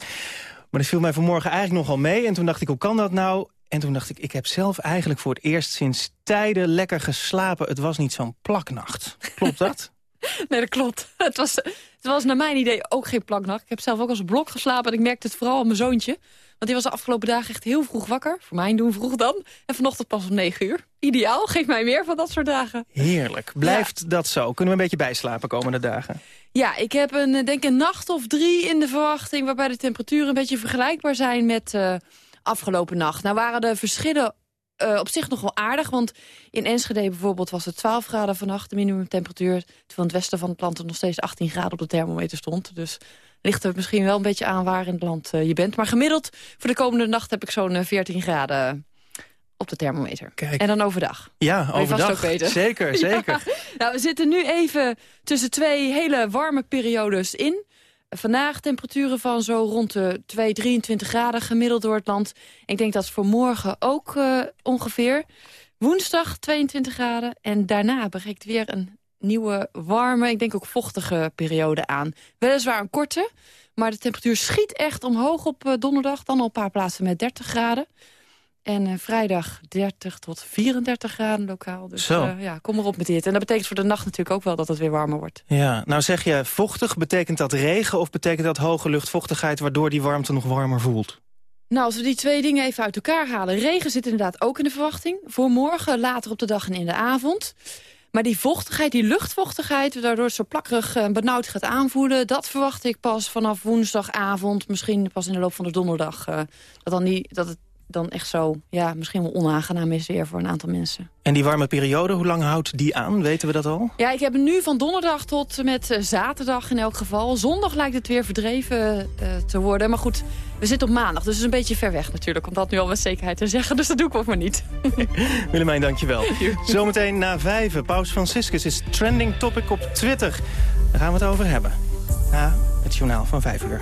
Maar dat viel mij vanmorgen eigenlijk nogal mee. En toen dacht ik, hoe kan dat nou? En toen dacht ik, ik heb zelf eigenlijk voor het eerst sinds tijden lekker geslapen. Het was niet zo'n plaknacht. Klopt dat? nee, dat klopt. Het was, het was naar mijn idee ook geen plaknacht. Ik heb zelf ook als blok geslapen en ik merkte het vooral aan mijn zoontje. Want die was de afgelopen dagen echt heel vroeg wakker. Voor mij doen vroeg dan. En vanochtend pas om 9 uur. Ideaal, geef mij meer van dat soort dagen. Heerlijk. Blijft dat zo? Kunnen we een beetje bijslapen komende dagen? Ja, ik heb een, eh, denk een nacht of drie in de verwachting... waarbij de temperaturen een beetje vergelijkbaar zijn met uh, afgelopen nacht. Nou waren de verschillen uh, op zich nog wel aardig. Want in Enschede bijvoorbeeld was het 12 graden vannacht, de minimumtemperatuur. Terwijl het westen van het land er nog steeds 18 graden op de thermometer stond. Dus ligt er misschien wel een beetje aan waar in het land uh, je bent. Maar gemiddeld voor de komende nacht heb ik zo'n 14 eh, graden op de thermometer. Kijk. En dan overdag. Ja, overdag. Zeker, zeker. Ja. Nou, we zitten nu even tussen twee hele warme periodes in. Vandaag temperaturen van zo rond de 2, 23 graden gemiddeld door het land. Ik denk dat voor morgen ook uh, ongeveer. Woensdag 22 graden en daarna bereikt weer een nieuwe warme, ik denk ook vochtige periode aan. Weliswaar een korte, maar de temperatuur schiet echt omhoog op uh, donderdag. Dan op een paar plaatsen met 30 graden. En uh, vrijdag 30 tot 34 graden lokaal. Dus Zo. Uh, ja, kom erop met dit. En dat betekent voor de nacht natuurlijk ook wel dat het weer warmer wordt. Ja, nou zeg je vochtig, betekent dat regen of betekent dat hoge luchtvochtigheid... waardoor die warmte nog warmer voelt? Nou, als we die twee dingen even uit elkaar halen. Regen zit inderdaad ook in de verwachting. Voor morgen, later op de dag en in de avond. Maar die vochtigheid, die luchtvochtigheid, waardoor het zo plakkerig en benauwd gaat aanvoelen... dat verwacht ik pas vanaf woensdagavond, misschien pas in de loop van de donderdag. Uh, dat, dan die, dat het dan echt zo, ja, misschien wel onaangenaam is weer voor een aantal mensen. En die warme periode, hoe lang houdt die aan? Weten we dat al? Ja, ik heb nu van donderdag tot met uh, zaterdag in elk geval. Zondag lijkt het weer verdreven uh, te worden. Maar goed, we zitten op maandag, dus het is een beetje ver weg natuurlijk... om dat nu al met zekerheid te zeggen, dus dat doe ik ook maar niet. Willemijn, dankjewel. Zometeen na vijven, Paus Franciscus is trending topic op Twitter. Daar gaan we het over hebben. Na het journaal van vijf uur.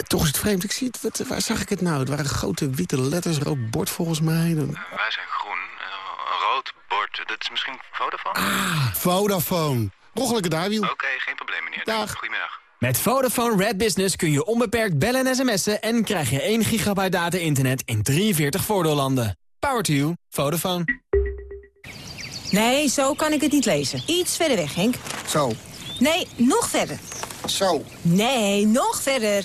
Eh, Toch is het vreemd. Ik zie het, wat, waar zag ik het nou? Het waren grote witte letters, rood bord volgens mij. Dan- wij zijn groen. eh, een rood bord. Dat is misschien Vodafone? Ah, Vodafone. Roggelijke daarwiel. Oké, geen probleem, meneer. Dag. Goedemiddag. Met Vodafone Red Business kun je onbeperkt bellen en sms'en... en krijg je 1 gigabyte data-internet in 43 voordeellanden. Power to you. Vodafone. Nee, zo kan ik het niet lezen. Iets verder weg, Henk. Zo. Nee, nog verder. Zo. Nee, nog verder.